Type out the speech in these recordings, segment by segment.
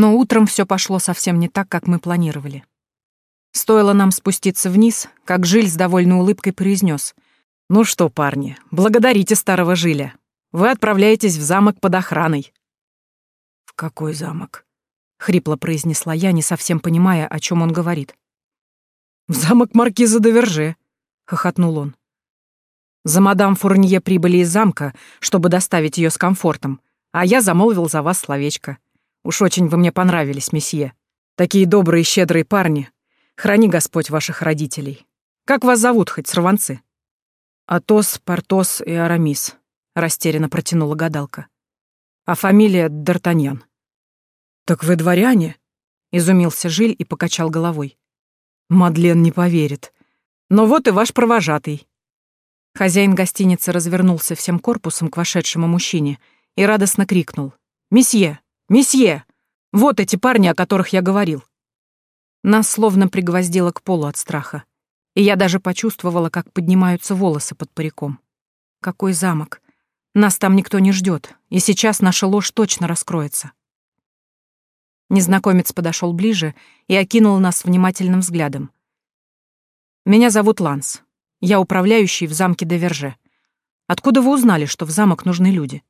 Но утром все пошло совсем не так, как мы планировали. Стоило нам спуститься вниз, как Жиль с довольной улыбкой произнес: «Ну что, парни, благодарите старого Жиля. Вы отправляетесь в замок под охраной». «В какой замок?» — хрипло произнесла я, не совсем понимая, о чем он говорит. «В замок маркиза де Верже», — хохотнул он. «За мадам Фурнье прибыли из замка, чтобы доставить ее с комфортом, а я замолвил за вас словечко. Уж очень вы мне понравились, месье. Такие добрые и щедрые парни. Храни Господь ваших родителей. Как вас зовут, хоть сорванцы?» «Атос, Портос и Арамис», — растерянно протянула гадалка. «А фамилия Д'Артаньян». «Так вы дворяне?» — изумился Жиль и покачал головой. Мадлен не поверит. Но вот и ваш провожатый. Хозяин гостиницы развернулся всем корпусом к вошедшему мужчине и радостно крикнул. «Месье! Месье! Вот эти парни, о которых я говорил!» Нас словно пригвоздило к полу от страха, и я даже почувствовала, как поднимаются волосы под париком. Какой замок! Нас там никто не ждет, и сейчас наша ложь точно раскроется. Незнакомец подошел ближе и окинул нас внимательным взглядом. «Меня зовут Ланс. Я управляющий в замке Деверже. Откуда вы узнали, что в замок нужны люди?»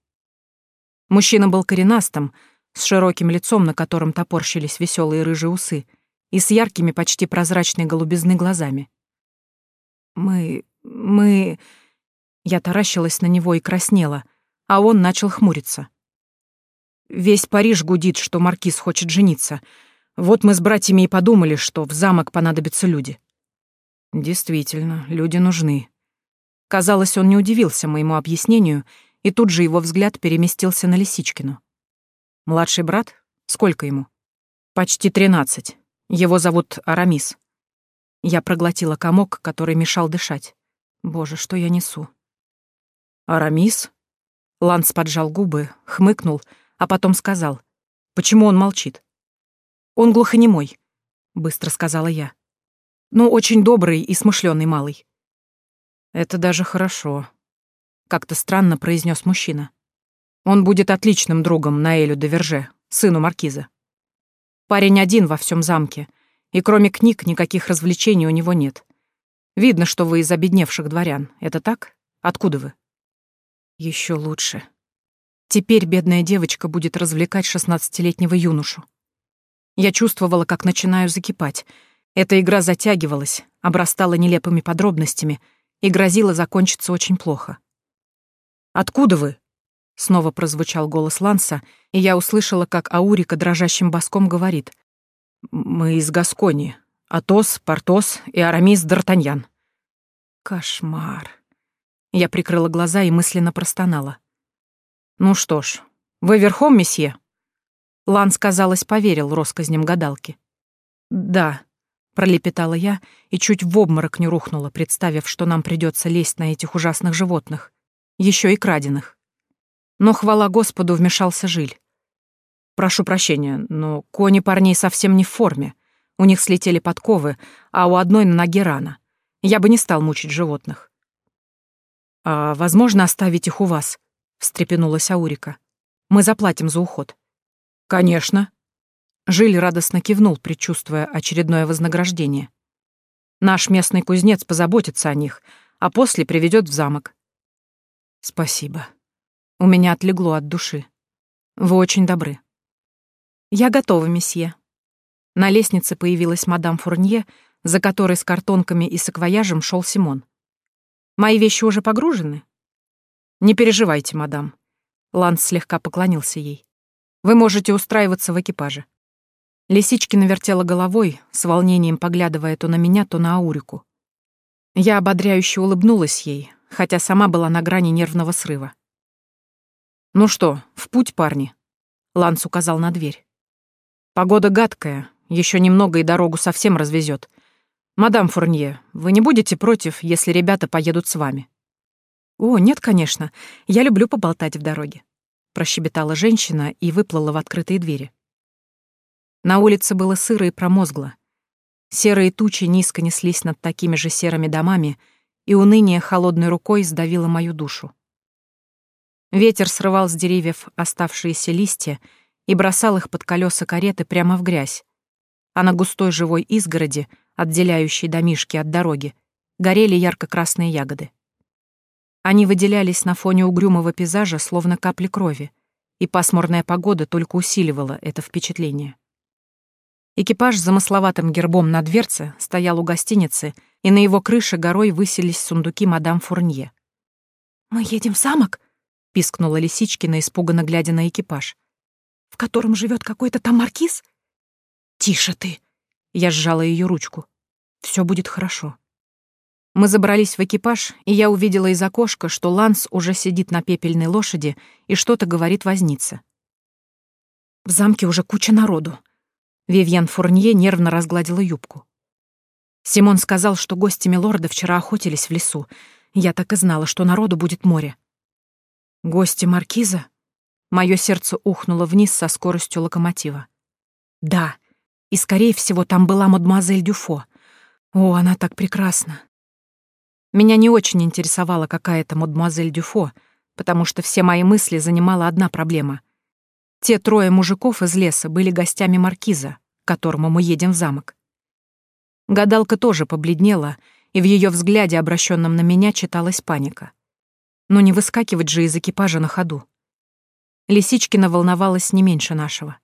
Мужчина был коренастым, с широким лицом, на котором топорщились веселые рыжие усы, и с яркими, почти прозрачной голубизны глазами. «Мы... мы...» Я таращилась на него и краснела, а он начал хмуриться. Весь Париж гудит, что маркиз хочет жениться. Вот мы с братьями и подумали, что в замок понадобятся люди. Действительно, люди нужны. Казалось, он не удивился моему объяснению, и тут же его взгляд переместился на Лисичкину. Младший брат? Сколько ему? Почти тринадцать. Его зовут Арамис. Я проглотила комок, который мешал дышать. Боже, что я несу? Арамис? Ланс поджал губы, хмыкнул, а потом сказал, почему он молчит. «Он глухонемой», — быстро сказала я. «Ну, очень добрый и смышленый малый». «Это даже хорошо», — как-то странно произнес мужчина. «Он будет отличным другом Наэлю де Верже, сыну маркиза. Парень один во всем замке, и кроме книг никаких развлечений у него нет. Видно, что вы из обедневших дворян. Это так? Откуда вы?» Еще лучше», Теперь бедная девочка будет развлекать шестнадцатилетнего юношу. Я чувствовала, как начинаю закипать. Эта игра затягивалась, обрастала нелепыми подробностями и грозила закончиться очень плохо. «Откуда вы?» — снова прозвучал голос Ланса, и я услышала, как Аурика дрожащим боском говорит. «Мы из Гаскони. Атос, Портос и Арамис Д'Артаньян». Кошмар. Я прикрыла глаза и мысленно простонала. «Ну что ж, вы верхом, месье?» Ланс, казалось, поверил россказням гадалки. «Да», — пролепетала я и чуть в обморок не рухнула, представив, что нам придется лезть на этих ужасных животных, еще и краденых. Но, хвала Господу, вмешался Жиль. «Прошу прощения, но кони парней совсем не в форме. У них слетели подковы, а у одной на ноге рана. Я бы не стал мучить животных». «А возможно оставить их у вас?» — встрепенулась Аурика. «Мы заплатим за уход». «Конечно». Жиль радостно кивнул, предчувствуя очередное вознаграждение. «Наш местный кузнец позаботится о них, а после приведет в замок». «Спасибо. У меня отлегло от души. Вы очень добры». «Я готова, месье». На лестнице появилась мадам Фурнье, за которой с картонками и саквояжем шел Симон. «Мои вещи уже погружены?» «Не переживайте, мадам». Ланс слегка поклонился ей. «Вы можете устраиваться в экипаже». Лисичкина вертела головой, с волнением поглядывая то на меня, то на Аурику. Я ободряюще улыбнулась ей, хотя сама была на грани нервного срыва. «Ну что, в путь, парни?» Ланс указал на дверь. «Погода гадкая, еще немного и дорогу совсем развезет. Мадам Фурнье, вы не будете против, если ребята поедут с вами?» «О, нет, конечно. Я люблю поболтать в дороге», — прощебетала женщина и выплыла в открытые двери. На улице было сыро и промозгло. Серые тучи низко неслись над такими же серыми домами, и уныние холодной рукой сдавило мою душу. Ветер срывал с деревьев оставшиеся листья и бросал их под колеса кареты прямо в грязь. А на густой живой изгороди, отделяющей домишки от дороги, горели ярко-красные ягоды. Они выделялись на фоне угрюмого пейзажа, словно капли крови, и пасмурная погода только усиливала это впечатление. Экипаж с замысловатым гербом на дверце стоял у гостиницы, и на его крыше горой высились сундуки мадам Фурнье. «Мы едем в замок?» — пискнула Лисичкина, испуганно глядя на экипаж. «В котором живет какой-то там маркиз?» «Тише ты!» — я сжала ее ручку. Все будет хорошо. Мы забрались в экипаж, и я увидела из окошка, что Ланс уже сидит на пепельной лошади и что-то говорит возница. В замке уже куча народу. Вивьен Фурнье нервно разгладила юбку. Симон сказал, что гости милорда вчера охотились в лесу. Я так и знала, что народу будет море. Гости маркиза? Мое сердце ухнуло вниз со скоростью локомотива. Да, и, скорее всего, там была мадемуазель Дюфо. О, она так прекрасна. Меня не очень интересовала какая-то мадемуазель Дюфо, потому что все мои мысли занимала одна проблема. Те трое мужиков из леса были гостями маркиза, к которому мы едем в замок. Гадалка тоже побледнела, и в ее взгляде, обращенном на меня, читалась паника. Но не выскакивать же из экипажа на ходу. Лисичкина волновалась не меньше нашего.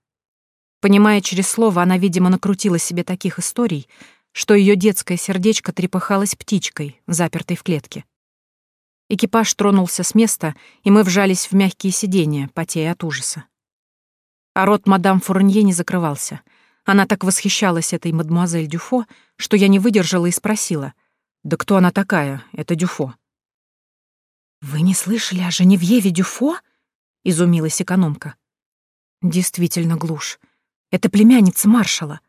Понимая через слово, она, видимо, накрутила себе таких историй, что ее детское сердечко трепыхалось птичкой, запертой в клетке. Экипаж тронулся с места, и мы вжались в мягкие сиденья, потея от ужаса. А рот мадам Фурнье не закрывался. Она так восхищалась этой мадемуазель Дюфо, что я не выдержала и спросила, «Да кто она такая, это Дюфо?» «Вы не слышали о Женевьеве Дюфо?» — изумилась экономка. «Действительно глушь. Это племянница маршала.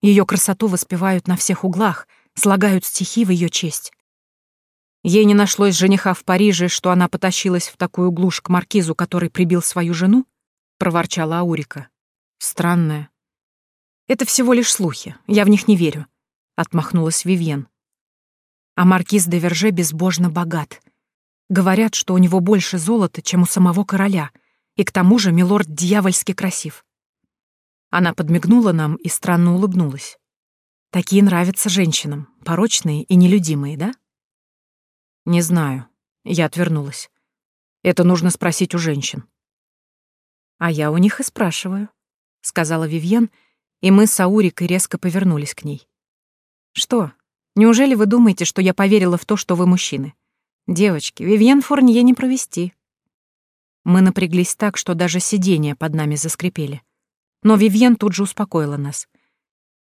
Ее красоту воспевают на всех углах, слагают стихи в ее честь. Ей не нашлось жениха в Париже, что она потащилась в такую глушь к маркизу, который прибил свою жену? — проворчала Аурика. «Странное». «Это всего лишь слухи, я в них не верю», — отмахнулась Вивьен. «А маркиз де Верже безбожно богат. Говорят, что у него больше золота, чем у самого короля, и к тому же милорд дьявольски красив». Она подмигнула нам и странно улыбнулась. «Такие нравятся женщинам, порочные и нелюдимые, да?» «Не знаю», — я отвернулась. «Это нужно спросить у женщин». «А я у них и спрашиваю», — сказала Вивьен, и мы с Аурикой резко повернулись к ней. «Что, неужели вы думаете, что я поверила в то, что вы мужчины? Девочки, Вивьен Фурнье не провести». Мы напряглись так, что даже сиденья под нами заскрипели. Но Вивьен тут же успокоила нас.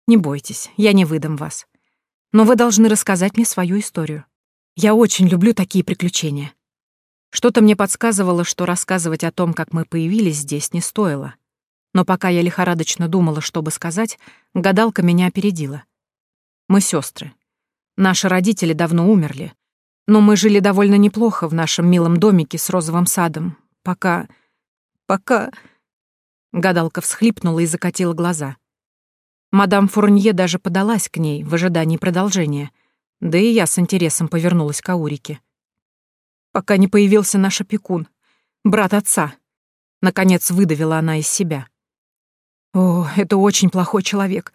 «Не бойтесь, я не выдам вас. Но вы должны рассказать мне свою историю. Я очень люблю такие приключения». Что-то мне подсказывало, что рассказывать о том, как мы появились здесь, не стоило. Но пока я лихорадочно думала, что бы сказать, гадалка меня опередила. Мы сестры. Наши родители давно умерли. Но мы жили довольно неплохо в нашем милом домике с розовым садом, пока... пока... Гадалка всхлипнула и закатила глаза. Мадам Фурнье даже подалась к ней в ожидании продолжения, да и я с интересом повернулась к Аурике пока не появился наш опекун, брат отца. Наконец выдавила она из себя. О, это очень плохой человек.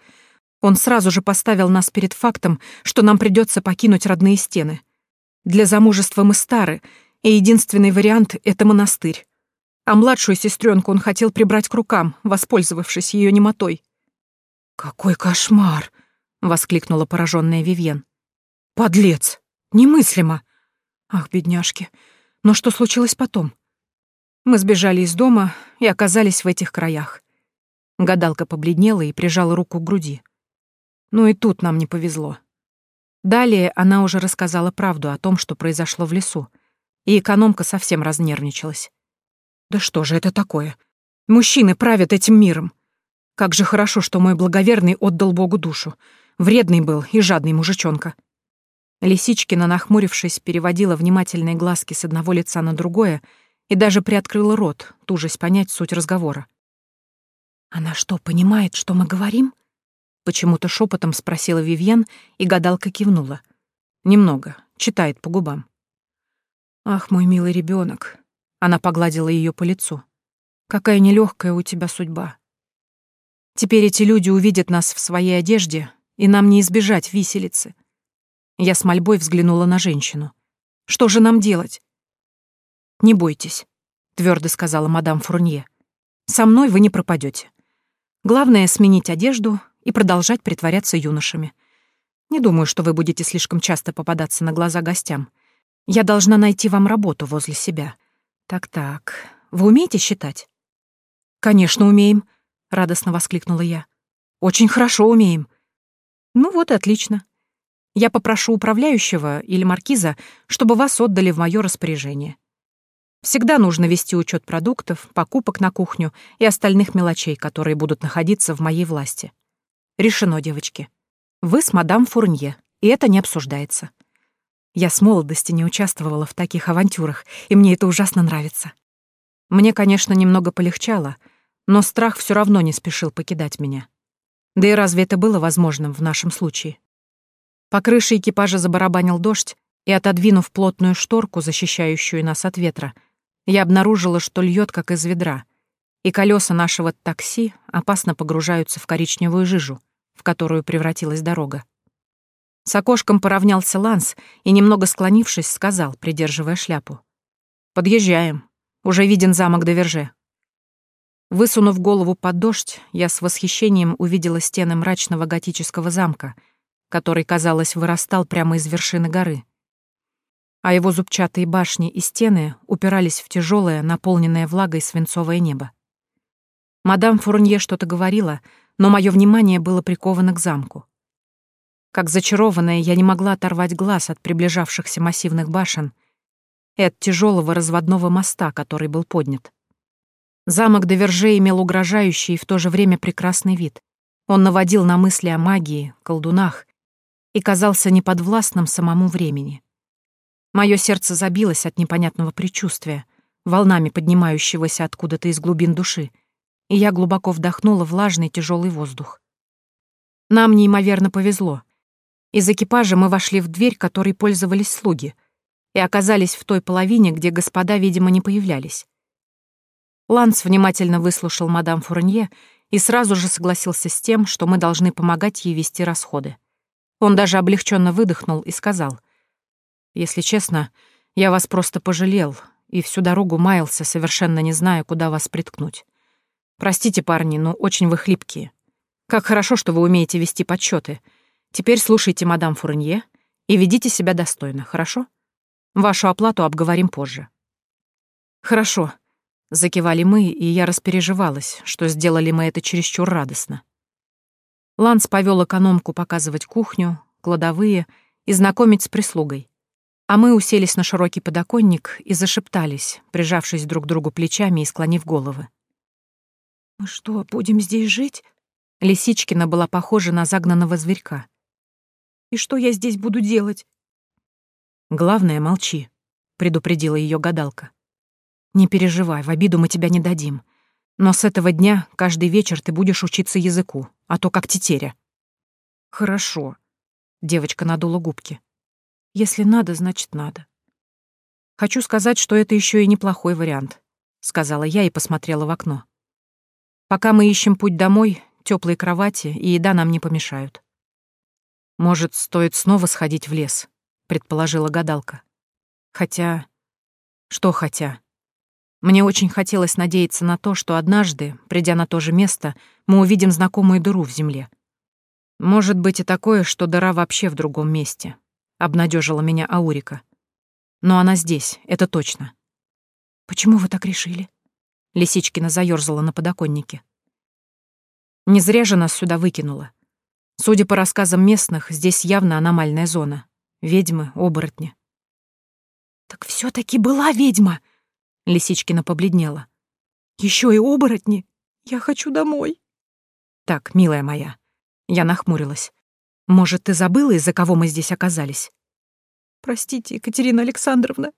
Он сразу же поставил нас перед фактом, что нам придется покинуть родные стены. Для замужества мы стары, и единственный вариант — это монастырь. А младшую сестренку он хотел прибрать к рукам, воспользовавшись ее немотой. «Какой кошмар!» — воскликнула пораженная Вивьен. «Подлец! Немыслимо!» Ах, бедняжки. Но что случилось потом? Мы сбежали из дома и оказались в этих краях. Гадалка побледнела и прижала руку к груди. Ну и тут нам не повезло. Далее она уже рассказала правду о том, что произошло в лесу, и экономка совсем разнервничалась. «Да что же это такое? Мужчины правят этим миром. Как же хорошо, что мой благоверный отдал Богу душу. Вредный был и жадный мужичонка». Лисичкина, нахмурившись, переводила внимательные глазки с одного лица на другое и даже приоткрыла рот, тужась понять суть разговора. «Она что, понимает, что мы говорим?» Почему-то шепотом спросила Вивьен, и гадалка кивнула. «Немного, читает по губам». «Ах, мой милый ребенок, она погладила ее по лицу. Какая нелегкая у тебя судьба. Теперь эти люди увидят нас в своей одежде, и нам не избежать виселицы. Я с мольбой взглянула на женщину. Что же нам делать? Не бойтесь, твердо сказала мадам Фурнье. Со мной вы не пропадете. Главное — сменить одежду и продолжать притворяться юношами. Не думаю, что вы будете слишком часто попадаться на глаза гостям. Я должна найти вам работу возле себя. Так-так, вы умеете считать? «Конечно, умеем», — радостно воскликнула я. «Очень хорошо умеем». «Ну вот и отлично. Я попрошу управляющего или маркиза, чтобы вас отдали в мое распоряжение. Всегда нужно вести учет продуктов, покупок на кухню и остальных мелочей, которые будут находиться в моей власти. Решено, девочки. Вы с мадам Фурнье, и это не обсуждается. Я с молодости не участвовала в таких авантюрах, и мне это ужасно нравится. Мне, конечно, немного полегчало, но страх все равно не спешил покидать меня. Да и разве это было возможным в нашем случае? По крыше экипажа забарабанил дождь, и, отодвинув плотную шторку, защищающую нас от ветра, я обнаружила, что льет как из ведра, и колеса нашего такси опасно погружаются в коричневую жижу, в которую превратилась дорога. С окошком поравнялся Ланс и, немного склонившись, сказал, придерживая шляпу. «Подъезжаем. Уже виден замок Доверже. Высунув голову под дождь, я с восхищением увидела стены мрачного готического замка, который, казалось, вырастал прямо из вершины горы. А его зубчатые башни и стены упирались в тяжелое, наполненное влагой свинцовое небо. Мадам Фурнье что-то говорила, но мое внимание было приковано к замку. Как зачарованная, я не могла оторвать глаз от приближавшихся массивных башен — и от тяжелого разводного моста, который был поднят. Замок Доверже имел угрожающий и в то же время прекрасный вид. Он наводил на мысли о магии, колдунах и казался неподвластным самому времени. Мое сердце забилось от непонятного предчувствия, волнами поднимающегося откуда-то из глубин души, и я глубоко вдохнула влажный тяжелый воздух. Нам неимоверно повезло. Из экипажа мы вошли в дверь, которой пользовались слуги — и оказались в той половине, где господа, видимо, не появлялись. Ланс внимательно выслушал мадам Фурнье и сразу же согласился с тем, что мы должны помогать ей вести расходы. Он даже облегченно выдохнул и сказал, «Если честно, я вас просто пожалел и всю дорогу маялся, совершенно не зная, куда вас приткнуть. Простите, парни, но очень вы хлипкие. Как хорошо, что вы умеете вести подсчеты. Теперь слушайте мадам Фурнье и ведите себя достойно, хорошо?» Вашу оплату обговорим позже». «Хорошо», — закивали мы, и я распереживалась, что сделали мы это чересчур радостно. Ланс повел экономку показывать кухню, кладовые и знакомить с прислугой. А мы уселись на широкий подоконник и зашептались, прижавшись друг к другу плечами и склонив головы. «Мы что, будем здесь жить?» Лисичкина была похожа на загнанного зверька. «И что я здесь буду делать? Главное, молчи, предупредила ее гадалка. Не переживай, в обиду мы тебя не дадим. Но с этого дня каждый вечер ты будешь учиться языку, а то как тетеря. Хорошо. Девочка надула губки. Если надо, значит надо. Хочу сказать, что это еще и неплохой вариант, сказала я и посмотрела в окно. Пока мы ищем путь домой, теплые кровати и еда нам не помешают. Может, стоит снова сходить в лес, предположила гадалка. Хотя... Что хотя? Мне очень хотелось надеяться на то, что однажды, придя на то же место, мы увидим знакомую дыру в земле. Может быть и такое, что дыра вообще в другом месте, обнадежила меня Аурика. Но она здесь, это точно. Почему вы так решили? Лисичкина заёрзала на подоконнике. Не зря же нас сюда выкинуло. Судя по рассказам местных, здесь явно аномальная зона, Ведьмы, оборотни. «Так все таки была ведьма!» Лисичкина побледнела. Еще и оборотни! Я хочу домой!» «Так, милая моя...» Я нахмурилась. «Может, ты забыла, из-за кого мы здесь оказались?» «Простите, Екатерина Александровна».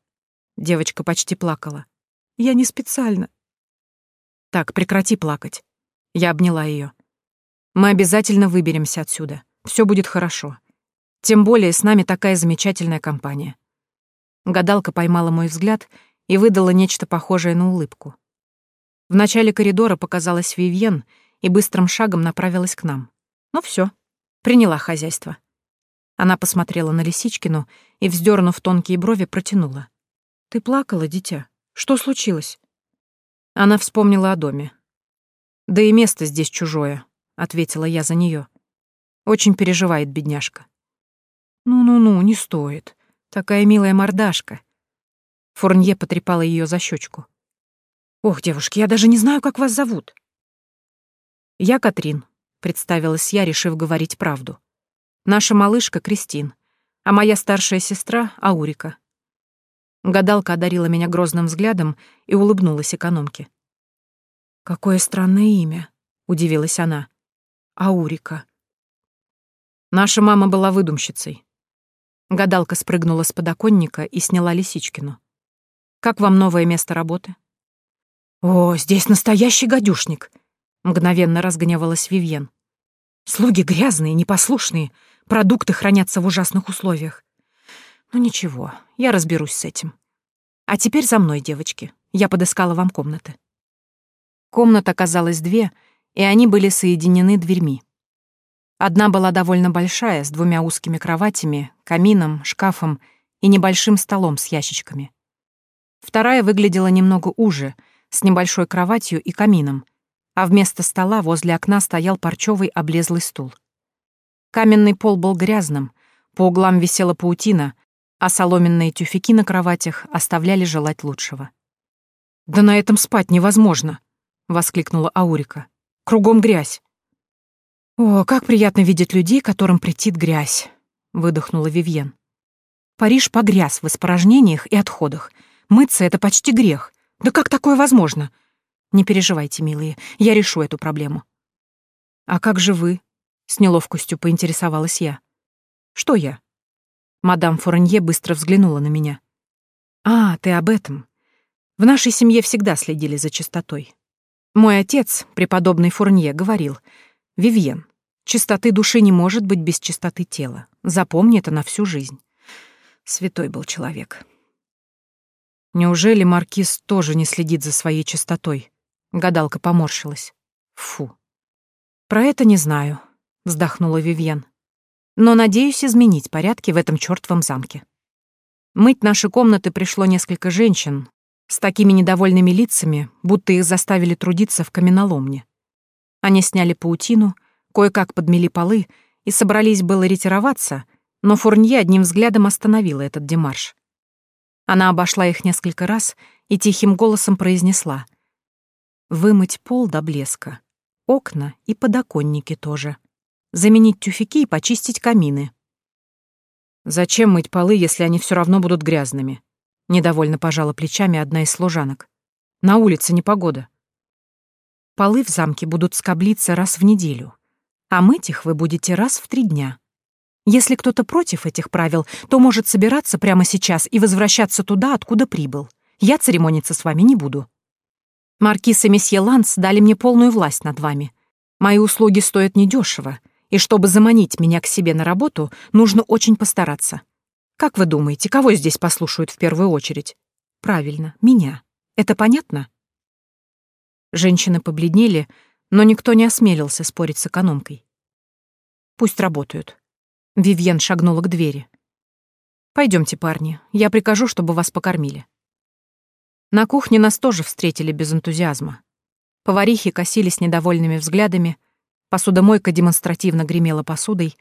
Девочка почти плакала. «Я не специально». «Так, прекрати плакать». Я обняла ее. «Мы обязательно выберемся отсюда. Все будет хорошо. Тем более с нами такая замечательная компания. Гадалка поймала мой взгляд и выдала нечто похожее на улыбку. В начале коридора показалась Вивьен и быстрым шагом направилась к нам. Ну все, приняла хозяйство. Она посмотрела на Лисичкину и, вздернув тонкие брови, протянула. «Ты плакала, дитя? Что случилось?» Она вспомнила о доме. «Да и место здесь чужое», — ответила я за нее. Очень переживает бедняжка. «Ну-ну-ну, не стоит. Такая милая мордашка». Фурнье потрепала ее за щечку. «Ох, девушки, я даже не знаю, как вас зовут». «Я Катрин», — представилась я, решив говорить правду. «Наша малышка Кристин, а моя старшая сестра — Аурика». Гадалка одарила меня грозным взглядом и улыбнулась экономке. «Какое странное имя», — удивилась она. «Аурика». Наша мама была выдумщицей. Гадалка спрыгнула с подоконника и сняла Лисичкину. «Как вам новое место работы?» «О, здесь настоящий гадюшник!» — мгновенно разгневалась Вивьен. «Слуги грязные, непослушные, продукты хранятся в ужасных условиях. Ну ничего, я разберусь с этим. А теперь за мной, девочки. Я подыскала вам комнаты». Комнат оказалось две, и они были соединены дверьми. Одна была довольно большая, с двумя узкими кроватями, камином, шкафом и небольшим столом с ящичками. Вторая выглядела немного уже — с небольшой кроватью и камином, а вместо стола возле окна стоял парчевый облезлый стул. Каменный пол был грязным, по углам висела паутина, а соломенные тюфяки на кроватях оставляли желать лучшего. «Да на этом спать невозможно!» — воскликнула Аурика. «Кругом грязь!» «О, как приятно видеть людей, которым претит грязь!» — выдохнула Вивьен. «Париж погряз в испорожнениях и отходах. Мыться — это почти грех. Да как такое возможно? Не переживайте, милые, я решу эту проблему. А как же вы? С неловкостью поинтересовалась я. Что я? Мадам Фурнье быстро взглянула на меня. А, ты об этом. В нашей семье всегда следили за чистотой. Мой отец, преподобный Фурнье, говорил, «Вивьен, чистоты души не может быть без чистоты тела. Запомни это на всю жизнь». Святой был человек. Неужели маркиз тоже не следит за своей чистотой? Гадалка поморщилась. Фу. Про это не знаю, вздохнула Вивьен. Но надеюсь изменить порядки в этом чёртовом замке. Мыть наши комнаты пришло несколько женщин с такими недовольными лицами, будто их заставили трудиться в каменоломне. Они сняли паутину, кое-как подмели полы и собрались было ретироваться, но Фурнье одним взглядом остановила этот демарш. Она обошла их несколько раз и тихим голосом произнесла. «Вымыть пол до блеска, окна и подоконники тоже. Заменить тюфяки и почистить камины». «Зачем мыть полы, если они все равно будут грязными?» Недовольно пожала плечами одна из служанок. «На улице непогода». «Полы в замке будут скоблиться раз в неделю, а мыть их вы будете раз в три дня. Если кто-то против этих правил, то может собираться прямо сейчас и возвращаться туда, откуда прибыл. Я церемониться с вами не буду. Маркиз и месье Ланс дали мне полную власть над вами. Мои услуги стоят недешево, и чтобы заманить меня к себе на работу, нужно очень постараться. Как вы думаете, кого здесь послушают в первую очередь? Правильно, меня. Это понятно? Женщины побледнели, но никто не осмелился спорить с экономкой. Пусть работают. Вивьен шагнула к двери. Пойдемте, парни, я прикажу, чтобы вас покормили. На кухне нас тоже встретили без энтузиазма. Поварихи косились недовольными взглядами, посудомойка демонстративно гремела посудой,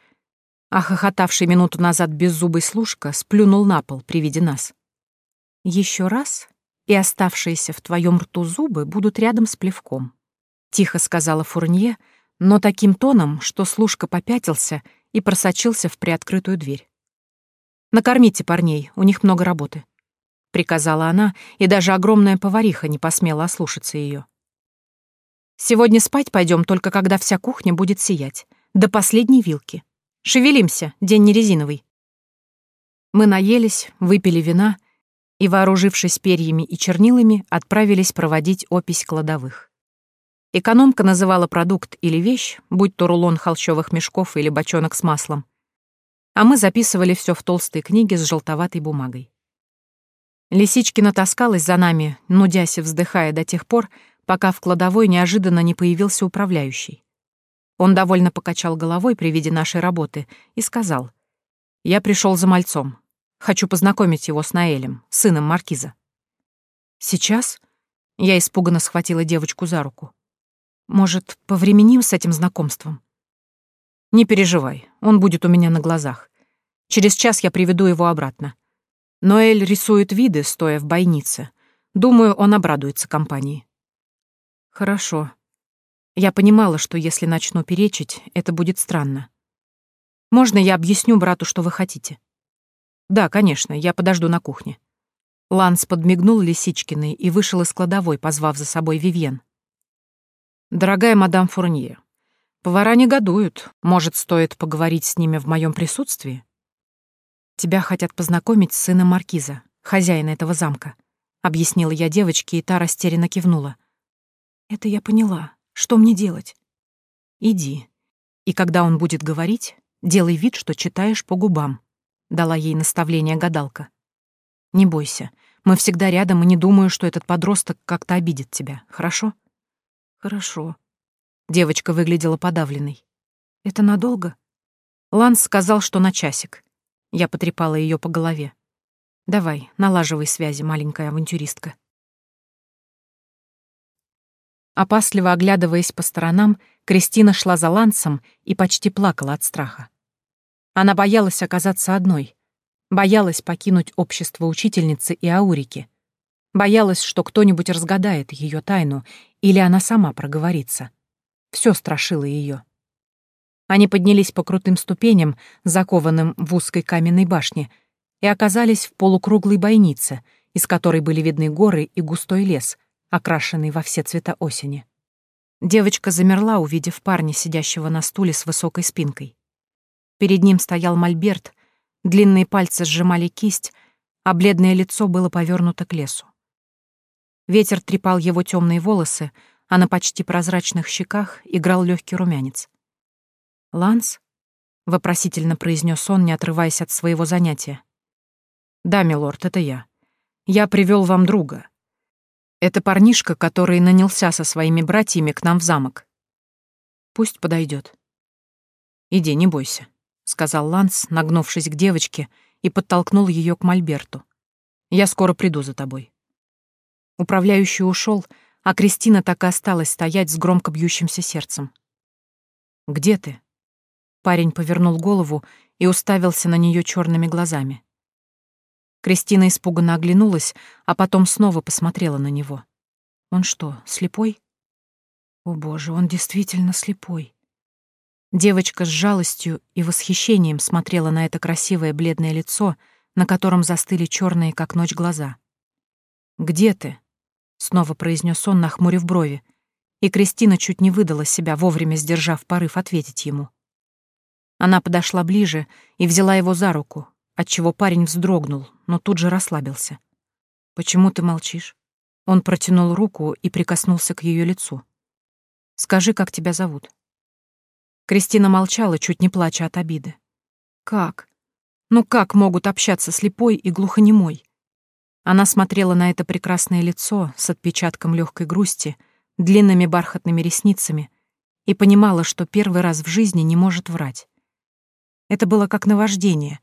а хохотавший минуту назад беззубый служка сплюнул на пол при виде нас. Еще раз, и оставшиеся в твоем рту зубы будут рядом с плевком», — тихо сказала Фурнье, но таким тоном, что служка попятился — и просочился в приоткрытую дверь. «Накормите парней, у них много работы», — приказала она, и даже огромная повариха не посмела ослушаться ее. «Сегодня спать пойдем только когда вся кухня будет сиять, до последней вилки. Шевелимся, день не резиновый». Мы наелись, выпили вина и, вооружившись перьями и чернилами, отправились проводить опись кладовых. Экономка называла продукт или вещь, будь то рулон холщовых мешков или бочонок с маслом. А мы записывали все в толстой книге с желтоватой бумагой. Лисичкина таскалась за нами, нудясь и вздыхая до тех пор, пока в кладовой неожиданно не появился управляющий. Он довольно покачал головой при виде нашей работы и сказал, «Я пришел за мальцом. Хочу познакомить его с Наэлем, сыном маркиза». «Сейчас?» Я испуганно схватила девочку за руку. «Может, повременим с этим знакомством?» «Не переживай, он будет у меня на глазах. Через час я приведу его обратно. Ноэль рисует виды, стоя в бойнице. Думаю, он обрадуется компании». «Хорошо», я понимала, что если начну перечить, это будет странно. Можно я объясню брату, что вы хотите? Да, конечно, я подожду на кухне. Ланс подмигнул Лисичкиной и вышел из кладовой, позвав за собой Вивьен. «Дорогая мадам Фурнье, повара негодуют. Может, стоит поговорить с ними в моем присутствии?» «Тебя хотят познакомить с сыном Маркиза, хозяина этого замка», — объяснила я девочке, и та растерянно кивнула. «Это я поняла. Что мне делать? Иди. И когда он будет говорить, делай вид, что читаешь по губам. Дала ей наставление гадалка. Не бойся. Мы всегда рядом и не думаю, что этот подросток как-то обидит тебя. Хорошо? Хорошо. Девочка выглядела подавленной. Это надолго? Ланс сказал, что на часик. Я потрепала ее по голове. Давай, налаживай связи, маленькая авантюристка. Опасливо оглядываясь по сторонам, Кристина шла за Лансом и почти плакала от страха. Она боялась оказаться одной, боялась покинуть общество учительницы и Аурики, боялась, что кто-нибудь разгадает ее тайну или она сама проговорится. Все страшило ее. Они поднялись по крутым ступеням, закованным в узкой каменной башне, и оказались в полукруглой бойнице, из которой были видны горы и густой лес — окрашенный во все цвета осени. Девочка замерла, увидев парня, сидящего на стуле с высокой спинкой. Перед ним стоял мольберт, длинные пальцы сжимали кисть, а бледное лицо было повернуто к лесу. Ветер трепал его темные волосы, а на почти прозрачных щеках играл легкий румянец. «Ланс?» — вопросительно произнес он, не отрываясь от своего занятия. «Да, милорд, это я. Я привел вам друга, это парнишка, который нанялся со своими братьями к нам в замок. Пусть подойдет. Иди, не бойся, сказал Ланс, нагнувшись к девочке и подтолкнул ее к Мольберту. Я скоро приду за тобой. Управляющий ушел, а Кристина так и осталась стоять с громко бьющимся сердцем. Где ты? Парень повернул голову и уставился на нее черными глазами. Кристина испуганно оглянулась, а потом снова посмотрела на него. Он что, слепой? О боже, он действительно слепой. Девочка с жалостью и восхищением смотрела на это красивое бледное лицо, на котором застыли черные, как ночь, глаза. «Где ты?» — снова произнес он, нахмурив брови, и Кристина чуть не выдала себя, вовремя сдержав порыв ответить ему. Она подошла ближе и взяла его за руку, отчего парень вздрогнул, но тут же расслабился. «Почему ты молчишь?» Он протянул руку и прикоснулся к ее лицу. «Скажи, как тебя зовут?» Кристина молчала, чуть не плача от обиды. «Как? Ну как могут общаться слепой и глухонемой?» Она смотрела на это прекрасное лицо с отпечатком легкой грусти, длинными бархатными ресницами и понимала, что первый раз в жизни не может врать. Это было как наваждение,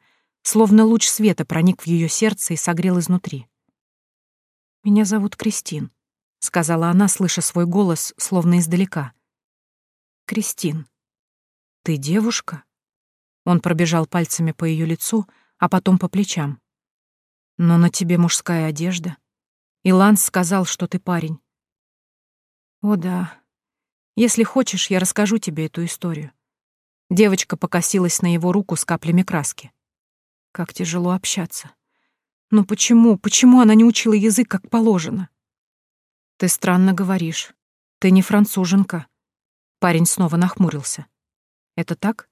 словно луч света проник в ее сердце и согрел изнутри. «Меня зовут Кристин», — сказала она, слыша свой голос, словно издалека. «Кристин, ты девушка?» Он пробежал пальцами по ее лицу, а потом по плечам. «Но на тебе мужская одежда. И Ланс сказал, что ты парень». «О да. Если хочешь, я расскажу тебе эту историю». Девочка покосилась на его руку с каплями краски. Как тяжело общаться. Но почему, почему она не учила язык как положено? Ты странно говоришь. Ты не француженка. Парень снова нахмурился. Это так?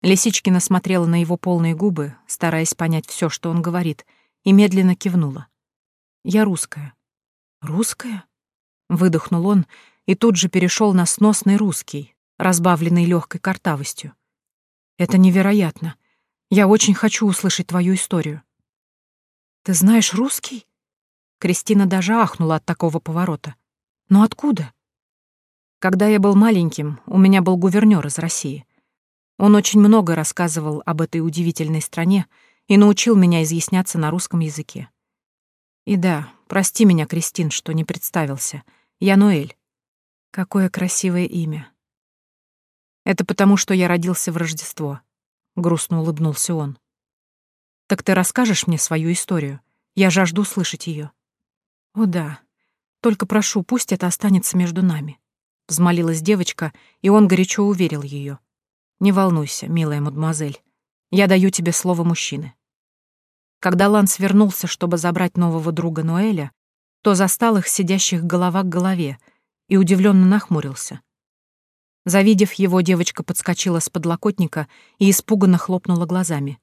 Лисичкина смотрела на его полные губы, стараясь понять все, что он говорит, и медленно кивнула. Я русская. Русская? Выдохнул он и тут же перешел на сносный русский, разбавленный легкой картавостью. Это невероятно. Я очень хочу услышать твою историю. Ты знаешь русский? Кристина даже ахнула от такого поворота. Но откуда? Когда я был маленьким, у меня был гувернёр из России. Он очень много рассказывал об этой удивительной стране и научил меня изъясняться на русском языке. И да, прости меня, Кристин, что не представился. Я Ноэль. Какое красивое имя. Это потому, что я родился в Рождество. Грустно улыбнулся он. Так ты расскажешь мне свою историю? Я жажду услышать ее. О да. Только прошу, пусть это останется между нами. Взмолилась девочка, и он горячо уверил ее. Не волнуйся, милая мадемуазель. Я даю тебе слово мужчины. Когда Ланс вернулся, чтобы забрать нового друга Ноэля, то застал их сидящих голова к голове и удивленно нахмурился. Завидев его, девочка подскочила с подлокотника и испуганно хлопнула глазами.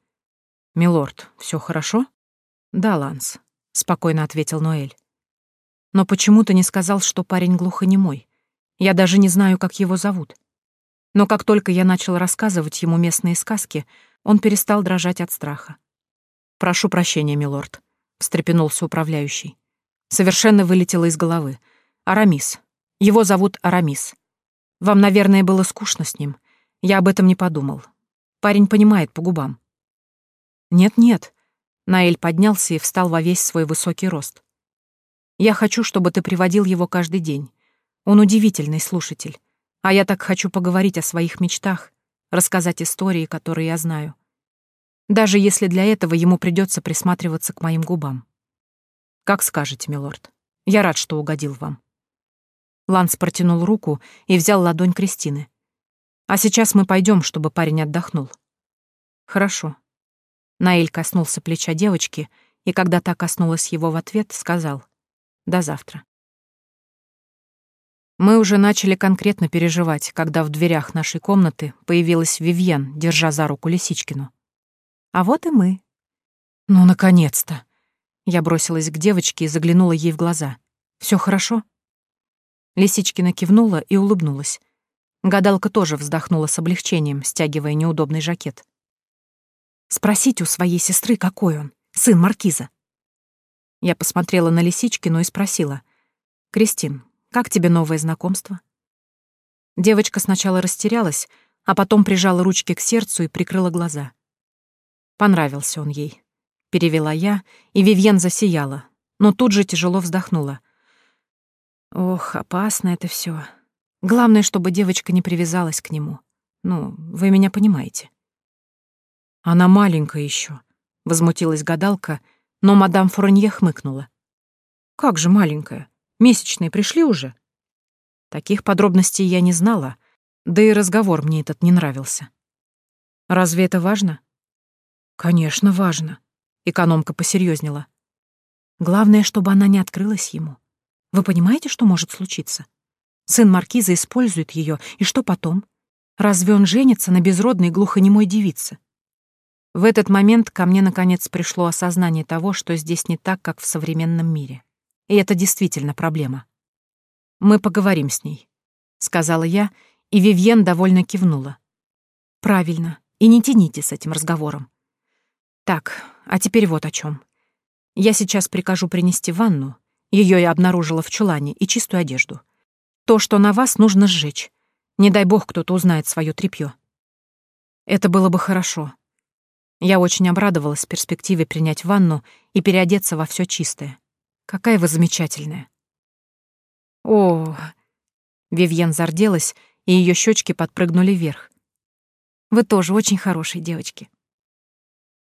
«Милорд, все хорошо?» «Да, Ланс», — спокойно ответил Ноэль. «Но почему ты не сказал, что парень глухонемой? Я даже не знаю, как его зовут». Но как только я начал рассказывать ему местные сказки, он перестал дрожать от страха. «Прошу прощения, милорд», — встрепенулся управляющий. Совершенно вылетело из головы. «Арамис. Его зовут Арамис. Вам, наверное, было скучно с ним. Я об этом не подумал. Парень понимает по губам». «Нет-нет», — Наэль поднялся и встал во весь свой высокий рост. «Я хочу, чтобы ты приводил его каждый день. Он удивительный слушатель. А я так хочу поговорить о своих мечтах, рассказать истории, которые я знаю даже если для этого ему придется присматриваться к моим губам. Как скажете, милорд. Я рад, что угодил вам. Ланс протянул руку и взял ладонь Кристины. А сейчас мы пойдем, чтобы парень отдохнул. Хорошо. Наэль коснулся плеча девочки, и когда та коснулась его в ответ, сказал «До завтра». Мы уже начали конкретно переживать, когда в дверях нашей комнаты появилась Вивьен, держа за руку Лисичкину. А вот и мы. Ну, наконец-то. Я бросилась к девочке и заглянула ей в глаза. Все хорошо? Лисичкина кивнула и улыбнулась. Гадалка тоже вздохнула с облегчением, стягивая неудобный жакет. «Спросите у своей сестры, какой он, сын Маркиза». Я посмотрела на Лисичкину и спросила. «Кристин, как тебе новое знакомство?» Девочка сначала растерялась, а потом прижала ручки к сердцу и прикрыла глаза. Понравился он ей. Перевела я, и Вивьен засияла, но тут же тяжело вздохнула. Ох, опасно это все. Главное, чтобы девочка не привязалась к нему. Ну, вы меня понимаете. Она маленькая еще, возмутилась гадалка, но мадам Фурнье хмыкнула. Как же маленькая? Месячные пришли уже? Таких подробностей я не знала, да и разговор мне этот не нравился. Разве это важно? Конечно, важно. Экономка посерьезнела. Главное, чтобы она не открылась ему. Вы понимаете, что может случиться? Сын маркиза использует ее, и что потом? Разве он женится на безродной глухонемой девице? В этот момент ко мне наконец пришло осознание того, что здесь не так, как в современном мире. И это действительно проблема. «Мы поговорим с ней», — сказала я, и Вивьен довольно кивнула. «Правильно, и не тяните с этим разговором. Так, а теперь вот о чем. Я сейчас прикажу принести ванну, ее я обнаружила в чулане, и чистую одежду. То, что на вас, нужно сжечь. Не дай бог кто-то узнает свое тряпье. Это было бы хорошо. Я очень обрадовалась перспективе принять ванну и переодеться во все чистое. Какая вы замечательная. О, Вивьен зарделась, и ее щечки подпрыгнули вверх. Вы тоже очень хорошие девочки.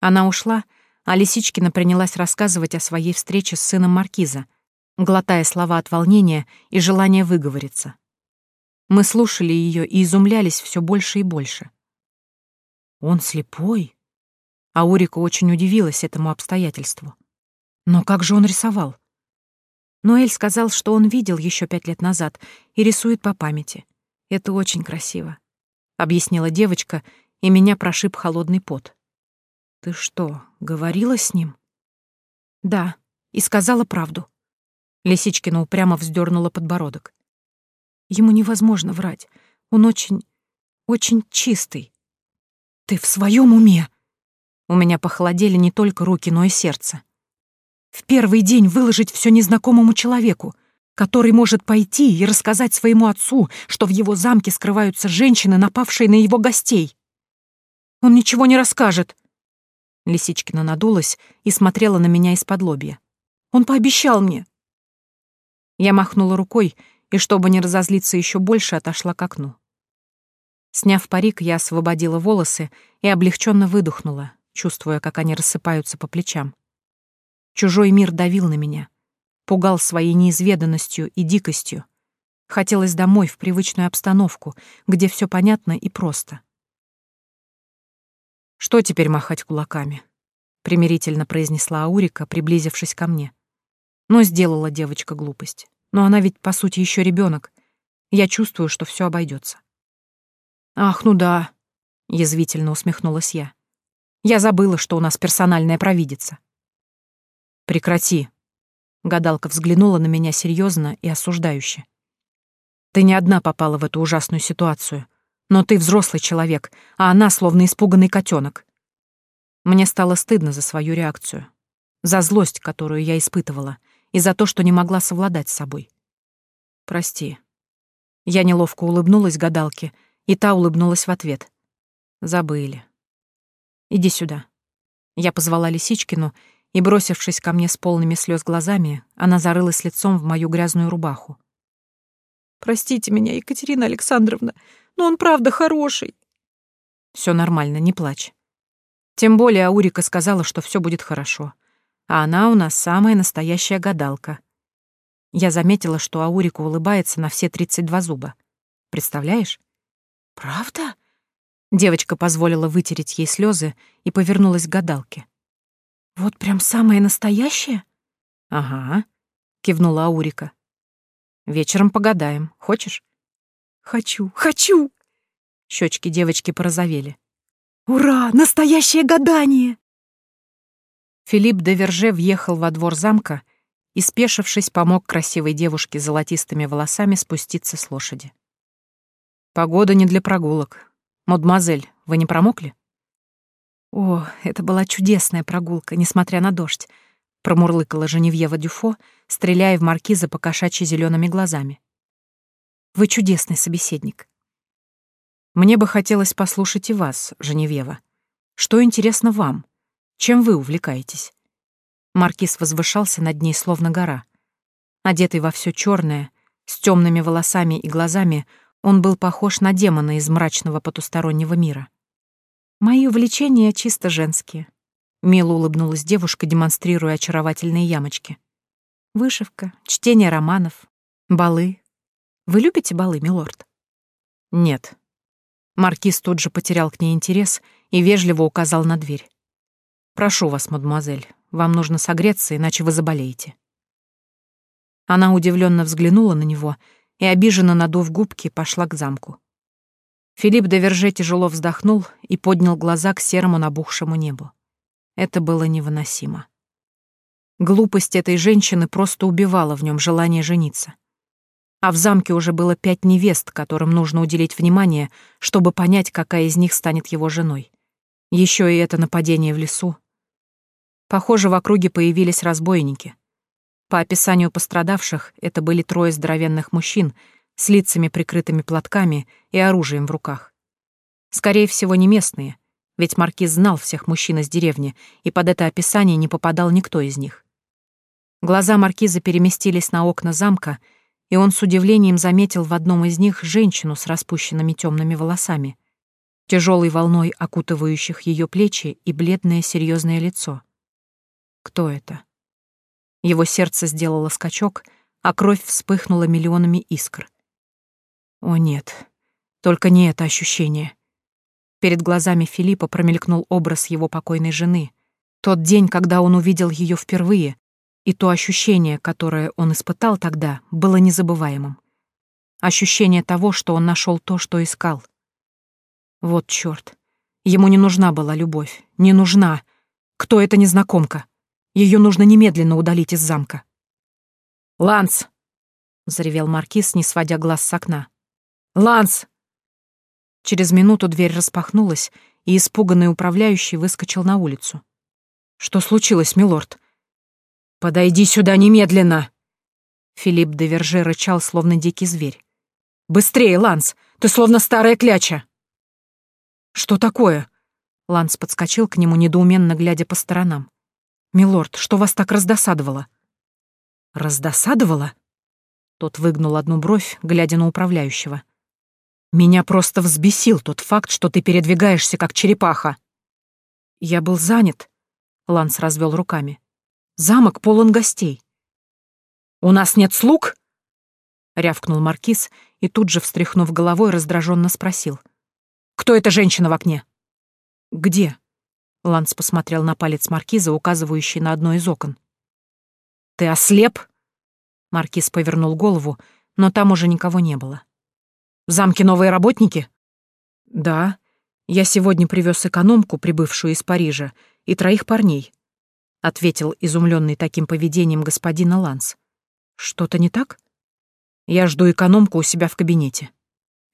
Она ушла, а Лисичкина принялась рассказывать о своей встрече с сыном Маркиза, глотая слова от волнения и желания выговориться. Мы слушали ее и изумлялись все больше и больше. «Он слепой?» Аурика очень удивилась этому обстоятельству. «Но как же он рисовал?» Ноэль сказал, что он видел еще пять лет назад и рисует по памяти. Это очень красиво, — объяснила девочка, и меня прошиб холодный пот. «Ты что, говорила с ним?» «Да, и сказала правду». Лисичкина упрямо вздернула подбородок. «Ему невозможно врать. Он очень, очень чистый». «Ты в своем уме?» У меня похолодели не только руки, но и сердце. В первый день выложить все незнакомому человеку. который может пойти и рассказать своему отцу, что в его замке скрываются женщины, напавшие на его гостей. Он ничего не расскажет. Лисичкина надулась и смотрела на меня из-под лобья. Он пообещал мне. Я махнула рукой и, чтобы не разозлиться еще больше, отошла к окну. Сняв парик, я освободила волосы и облегченно выдохнула, чувствуя, как они рассыпаются по плечам. Чужой мир давил на меня, пугал своей неизведанностью и дикостью. Хотелось домой, в привычную обстановку, где все понятно и просто. «Что теперь махать кулаками?» — примирительно произнесла Аурика, приблизившись ко мне. Но сделала девочка глупость. Но она ведь, по сути, еще ребенок. Я чувствую, что все обойдется. «Ах, ну да», — язвительно усмехнулась я. «Я забыла, что у нас персональная провидица». «Прекрати», — гадалка взглянула на меня серьезно и осуждающе. «Ты не одна попала в эту ужасную ситуацию, но ты взрослый человек, а она словно испуганный котенок. Мне стало стыдно за свою реакцию, за злость, которую я испытывала, и за то, что не могла совладать с собой. Прости. Я неловко улыбнулась гадалке, и та улыбнулась в ответ. Забыли. Иди сюда. Я позвала Лисичкину, и, бросившись ко мне с полными слез глазами, она зарылась лицом в мою грязную рубаху. «Простите меня, Екатерина Александровна, но он правда хороший». Все нормально, не плачь. Тем более Аурика сказала, что все будет хорошо. А она у нас самая настоящая гадалка. Я заметила, что Аурика улыбается на все 32 зуба. Представляешь? «Правда?» Девочка позволила вытереть ей слезы и повернулась к гадалке. «Вот прям самое настоящее?» «Ага», — кивнула Аурика. «Вечером погадаем. Хочешь?» «Хочу, хочу!» Щечки девочки порозовели. «Ура! Настоящее гадание!» Филипп де Верже въехал во двор замка и, спешившись, помог красивой девушке с золотистыми волосами спуститься с лошади. Погода не для прогулок. Мадемуазель, вы не промокли? О, это была чудесная прогулка, несмотря на дождь, промурлыкала Женевьева Дюфо, стреляя в маркиза по кошачьи зелеными глазами. Вы чудесный собеседник. Мне бы хотелось послушать и вас, Женевьева. Что интересно вам? Чем вы увлекаетесь? Маркиз возвышался над ней, словно гора. Одетый во все черное, с темными волосами и глазами, он был похож на демона из мрачного потустороннего мира. «Мои увлечения чисто женские», — мило улыбнулась девушка, демонстрируя очаровательные ямочки. «Вышивка, чтение романов, балы. Вы любите балы, милорд?» «Нет». Маркиз тут же потерял к ней интерес и вежливо указал на дверь. «Прошу вас, мадемуазель, вам нужно согреться, иначе вы заболеете». Она удивленно взглянула на него — и, обиженно надув губки, пошла к замку. Филипп де Верже тяжело вздохнул и поднял глаза к серому набухшему небу. Это было невыносимо. Глупость этой женщины просто убивала в нем желание жениться. А в замке уже было пять невест, которым нужно уделить внимание, чтобы понять, какая из них станет его женой. Еще и это нападение в лесу. Похоже, в округе появились разбойники. По описанию пострадавших, это были трое здоровенных мужчин с лицами прикрытыми платками и оружием в руках. Скорее всего, не местные, ведь маркиз знал всех мужчин из деревни, и под это описание не попадал никто из них. Глаза маркиза переместились на окна замка, и он с удивлением заметил в одном из них женщину с распущенными темными волосами, тяжелой волной окутывающих ее плечи и бледное серьезное лицо. Кто это? Его сердце сделало скачок, а кровь вспыхнула миллионами искр. О нет, только не это ощущение. Перед глазами Филиппа промелькнул образ его покойной жены. Тот день, когда он увидел ее впервые, и то ощущение, которое он испытал тогда, было незабываемым. Ощущение того, что он нашел то, что искал. Вот чёрт. Ему не нужна была любовь. Не нужна. Кто эта незнакомка? Ее нужно немедленно удалить из замка. «Ланс!» — заревел маркиз, не сводя глаз с окна. «Ланс!» Через минуту дверь распахнулась, и испуганный управляющий выскочил на улицу. «Что случилось, милорд?» «Подойди сюда немедленно!» Филипп де Верже рычал, словно дикий зверь. «Быстрее, Ланс! Ты словно старая кляча!» «Что такое?» Ланс подскочил к нему, недоуменно глядя по сторонам. «Милорд, что вас так раздосадовало?» «Раздосадовало?» Тот выгнул одну бровь, глядя на управляющего. «Меня просто взбесил тот факт, что ты передвигаешься, как черепаха». «Я был занят», — Ланс развел руками. «Замок полон гостей». «У нас нет слуг?» — рявкнул Маркиз и тут же, встряхнув головой, раздраженно спросил. «Кто эта женщина в окне?» «Где?» — Ланс посмотрел на палец Маркиза, указывающий на одно из окон. «Ты ослеп?» Маркиз повернул голову, но там уже никого не было. «В замке новые работники?» «Да. Я сегодня привез экономку, прибывшую из Парижа, и троих парней», — ответил изумленный таким поведением господина Ланс. «Что-то не так?» «Я жду экономку у себя в кабинете».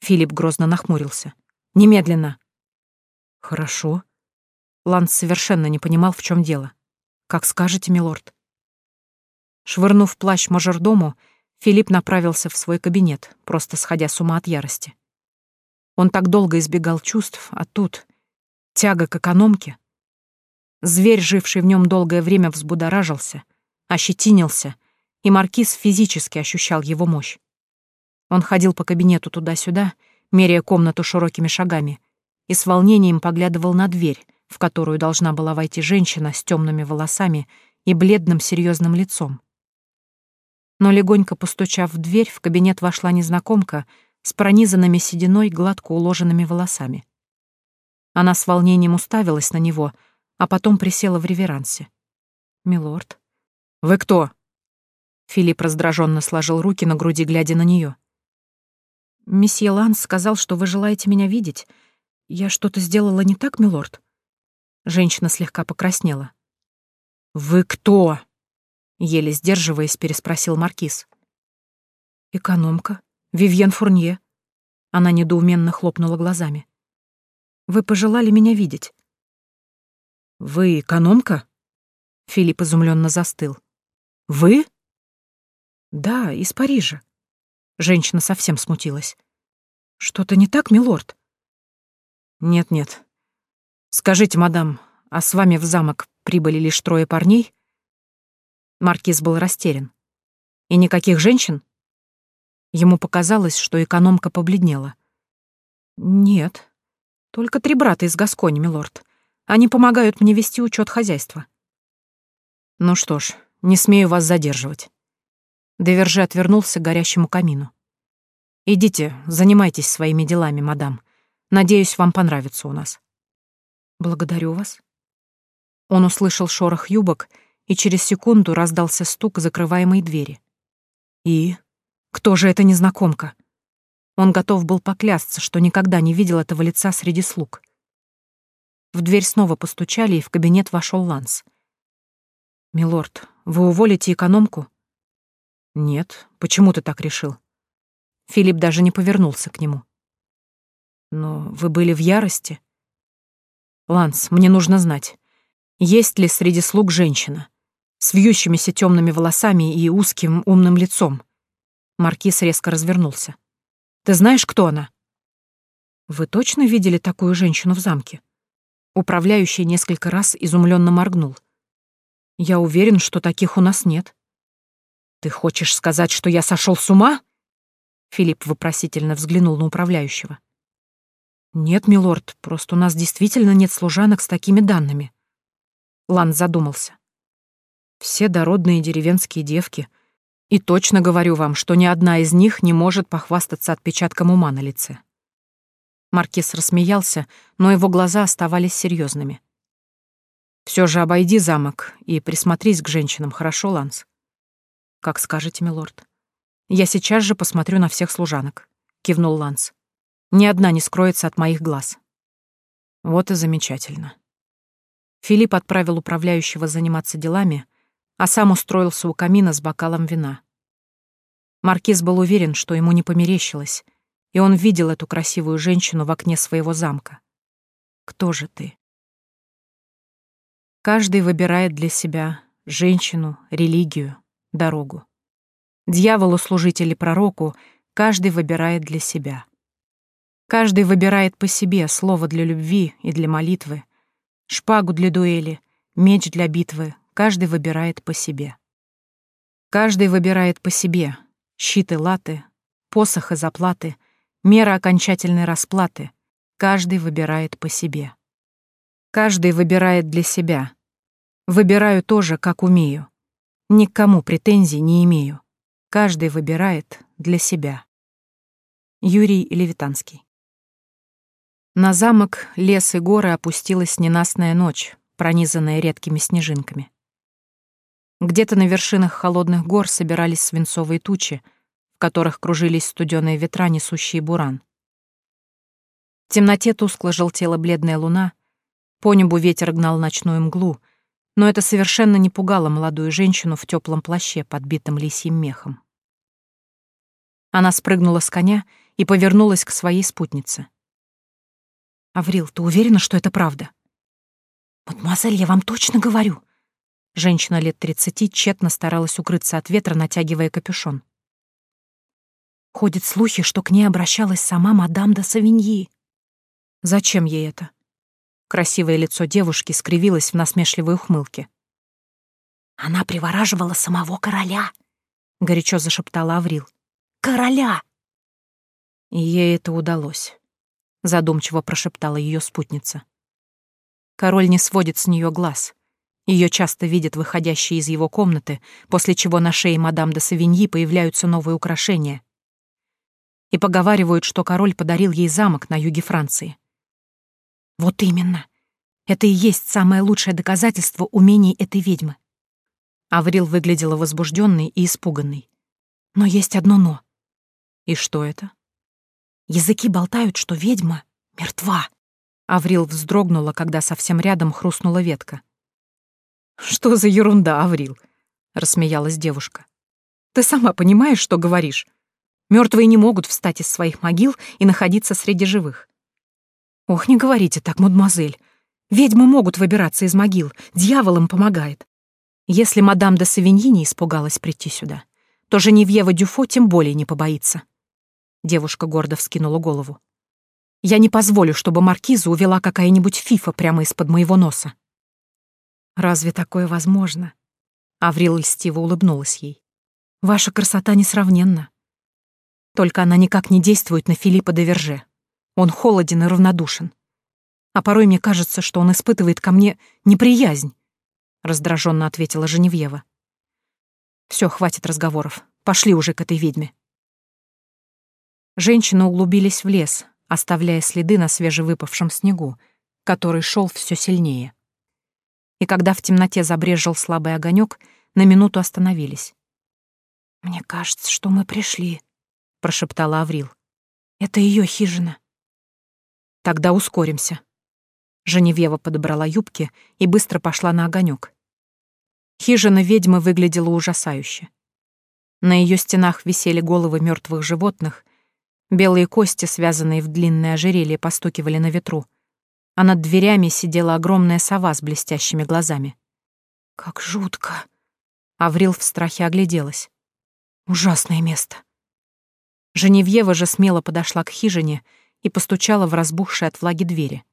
Филипп грозно нахмурился. «Немедленно». «Хорошо». Ланс совершенно не понимал, в чем дело. «Как скажете, милорд». Швырнув плащ мажордому, Филипп направился в свой кабинет, просто сходя с ума от ярости. Он так долго избегал чувств, а тут тяга к экономке. Зверь, живший в нем долгое время, взбудоражился, ощетинился — и Маркиз физически ощущал его мощь. Он ходил по кабинету туда-сюда, меряя комнату широкими шагами, и с волнением поглядывал на дверь, в которую должна была войти женщина с темными волосами и бледным серьезным лицом. Но легонько постучав в дверь, в кабинет вошла незнакомка с пронизанными сединой гладко уложенными волосами. Она с волнением уставилась на него, а потом присела в реверансе. «Милорд». «Вы кто?» Филипп раздраженно сложил руки на груди, глядя на нее. «Месье Ланс сказал, что вы желаете меня видеть. Я что-то сделала не так, милорд?» Женщина слегка покраснела. «Вы кто?» — еле сдерживаясь, переспросил Маркиз. «Экономка. Вивьен Фурнье». Она недоуменно хлопнула глазами. «Вы пожелали меня видеть». «Вы экономка?» Филипп изумленно застыл. «Вы?» «Да, из Парижа». Женщина совсем смутилась. «Что-то не так, милорд?» «Нет-нет. Скажите, мадам, а с вами в замок прибыли лишь трое парней?» Маркиз был растерян. «И никаких женщин?» Ему показалось, что экономка побледнела. «Нет. Только три брата из Гаскони, милорд. Они помогают мне вести учет хозяйства». «Ну что ж, не смею вас задерживать. Деверже отвернулся к горящему камину. «Идите, занимайтесь своими делами, мадам. Надеюсь, вам понравится у нас». «Благодарю вас». Он услышал шорох юбок, и через секунду раздался стук закрываемой двери. «И? Кто же эта незнакомка?» Он готов был поклясться, что никогда не видел этого лица среди слуг. В дверь снова постучали, и в кабинет вошел Ланс. «Милорд, вы уволите экономку?» «Нет, почему ты так решил?» Филипп даже не повернулся к нему. «Но вы были в ярости?» «Ланс, мне нужно знать, есть ли среди слуг женщина с вьющимися темными волосами и узким умным лицом?» Маркиз резко развернулся. «Ты знаешь, кто она?» «Вы точно видели такую женщину в замке?» Управляющий несколько раз изумленно моргнул. «Я уверен, что таких у нас нет». «Ты хочешь сказать, что я сошел с ума?» Филипп вопросительно взглянул на управляющего. «Нет, милорд, просто у нас действительно нет служанок с такими данными». Лан задумался. «Все дородные деревенские девки. И точно говорю вам, что ни одна из них не может похвастаться отпечатком ума на лице». Маркиз рассмеялся, но его глаза оставались серьезными. Все же обойди замок и присмотрись к женщинам, хорошо, Ланс?» «Как скажете, милорд. Я сейчас же посмотрю на всех служанок», — кивнул Ланс. «Ни одна не скроется от моих глаз». Вот и замечательно. Филипп отправил управляющего заниматься делами, а сам устроился у камина с бокалом вина. Маркиз был уверен, что ему не померещилось, и он видел эту красивую женщину в окне своего замка. «Кто же ты?» Каждый выбирает для себя женщину, религию, дорогу. Дьяволу-служитель и пророку каждый выбирает для себя. Каждый выбирает по себе слово для любви и для молитвы, шпагу для дуэли, меч для битвы, каждый выбирает по себе. Каждый выбирает по себе щит и латы, посох и заплаты, мера окончательной расплаты, каждый выбирает по себе. Каждый выбирает для себя. Выбираю тоже, как умею. Ни к кому претензий не имею. Каждый выбирает для себя. Юрий Левитанский На замок, лес и горы опустилась ненастная ночь, пронизанная редкими снежинками. Где-то на вершинах холодных гор собирались свинцовые тучи, в которых кружились студеные ветра, несущие буран. В темноте тускло желтела бледная луна, по небу ветер гнал ночную мглу, но это совершенно не пугало молодую женщину в теплом плаще, подбитом лисьим мехом. Она спрыгнула с коня и повернулась к своей спутнице. «Аврил, ты уверена, что это правда?» «Мадемуазель, я вам точно говорю», Женщина лет тридцати тщетно старалась укрыться от ветра, натягивая капюшон. Ходят слухи, что к ней обращалась сама мадам де Савиньи. Зачем ей это? Красивое лицо девушки скривилось в насмешливой ухмылке. Она привораживала самого короля, — горячо зашептала Аврил. Короля! И ей это удалось, — задумчиво прошептала ее спутница. Король не сводит с нее глаз. Ее часто видят выходящие из его комнаты, после чего на шее мадам де Савиньи появляются новые украшения. И поговаривают, что король подарил ей замок на юге Франции. Вот именно. Это и есть самое лучшее доказательство умений этой ведьмы. Аврил выглядела возбужденной и испуганной. Но есть одно «но». И что это? Языки болтают, что ведьма мертва. Аврил вздрогнула, когда совсем рядом хрустнула ветка. «Что за ерунда, Аврил?» — рассмеялась девушка. «Ты сама понимаешь, что говоришь? Мертвые не могут встать из своих могил и находиться среди живых». «Ох, не говорите так, мадемуазель. Ведьмы могут выбираться из могил, дьявол им помогает. Если мадам де Савиньи не испугалась прийти сюда, то Женевьева Дюфо тем более не побоится». Девушка гордо вскинула голову. «Я не позволю, чтобы маркиза увела какая-нибудь фифа прямо из-под моего носа». «Разве такое возможно?» Аврил льстиво улыбнулась ей. «Ваша красота несравненна. Только она никак не действует на Филиппа де Верже. Он холоден и равнодушен. А порой мне кажется, что он испытывает ко мне неприязнь», — раздраженно ответила Женевьева. «Все, хватит разговоров. Пошли уже к этой ведьме». Женщины углубились в лес, оставляя следы на свежевыпавшем снегу, который шел все сильнее и когда в темноте забрежил слабый огонек, на минуту остановились. «Мне кажется, что мы пришли», — прошептала Аврил. «Это ее хижина». «Тогда ускоримся». Женевьева подобрала юбки и быстро пошла на огонек. Хижина ведьмы выглядела ужасающе. На ее стенах висели головы мертвых животных, белые кости, связанные в длинное ожерелье, постукивали на ветру — а над дверями сидела огромная сова с блестящими глазами. «Как жутко!» Аврил в страхе огляделась. «Ужасное место!» Женевьева же смело подошла к хижине и постучала в разбухшие от влаги двери.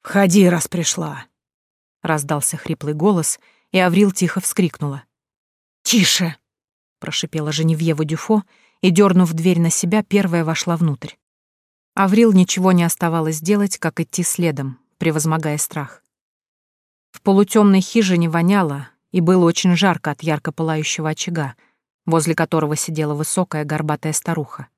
«Входи, раз пришла!» Раздался хриплый голос, и Аврил тихо вскрикнула. «Тише!» — прошипела Женевьева Дюфо, и, дернув дверь на себя, первая вошла внутрь. Аврил ничего не оставалось делать, как идти следом, превозмогая страх. В полутемной хижине воняло, и было очень жарко от ярко пылающего очага, возле которого сидела высокая горбатая старуха.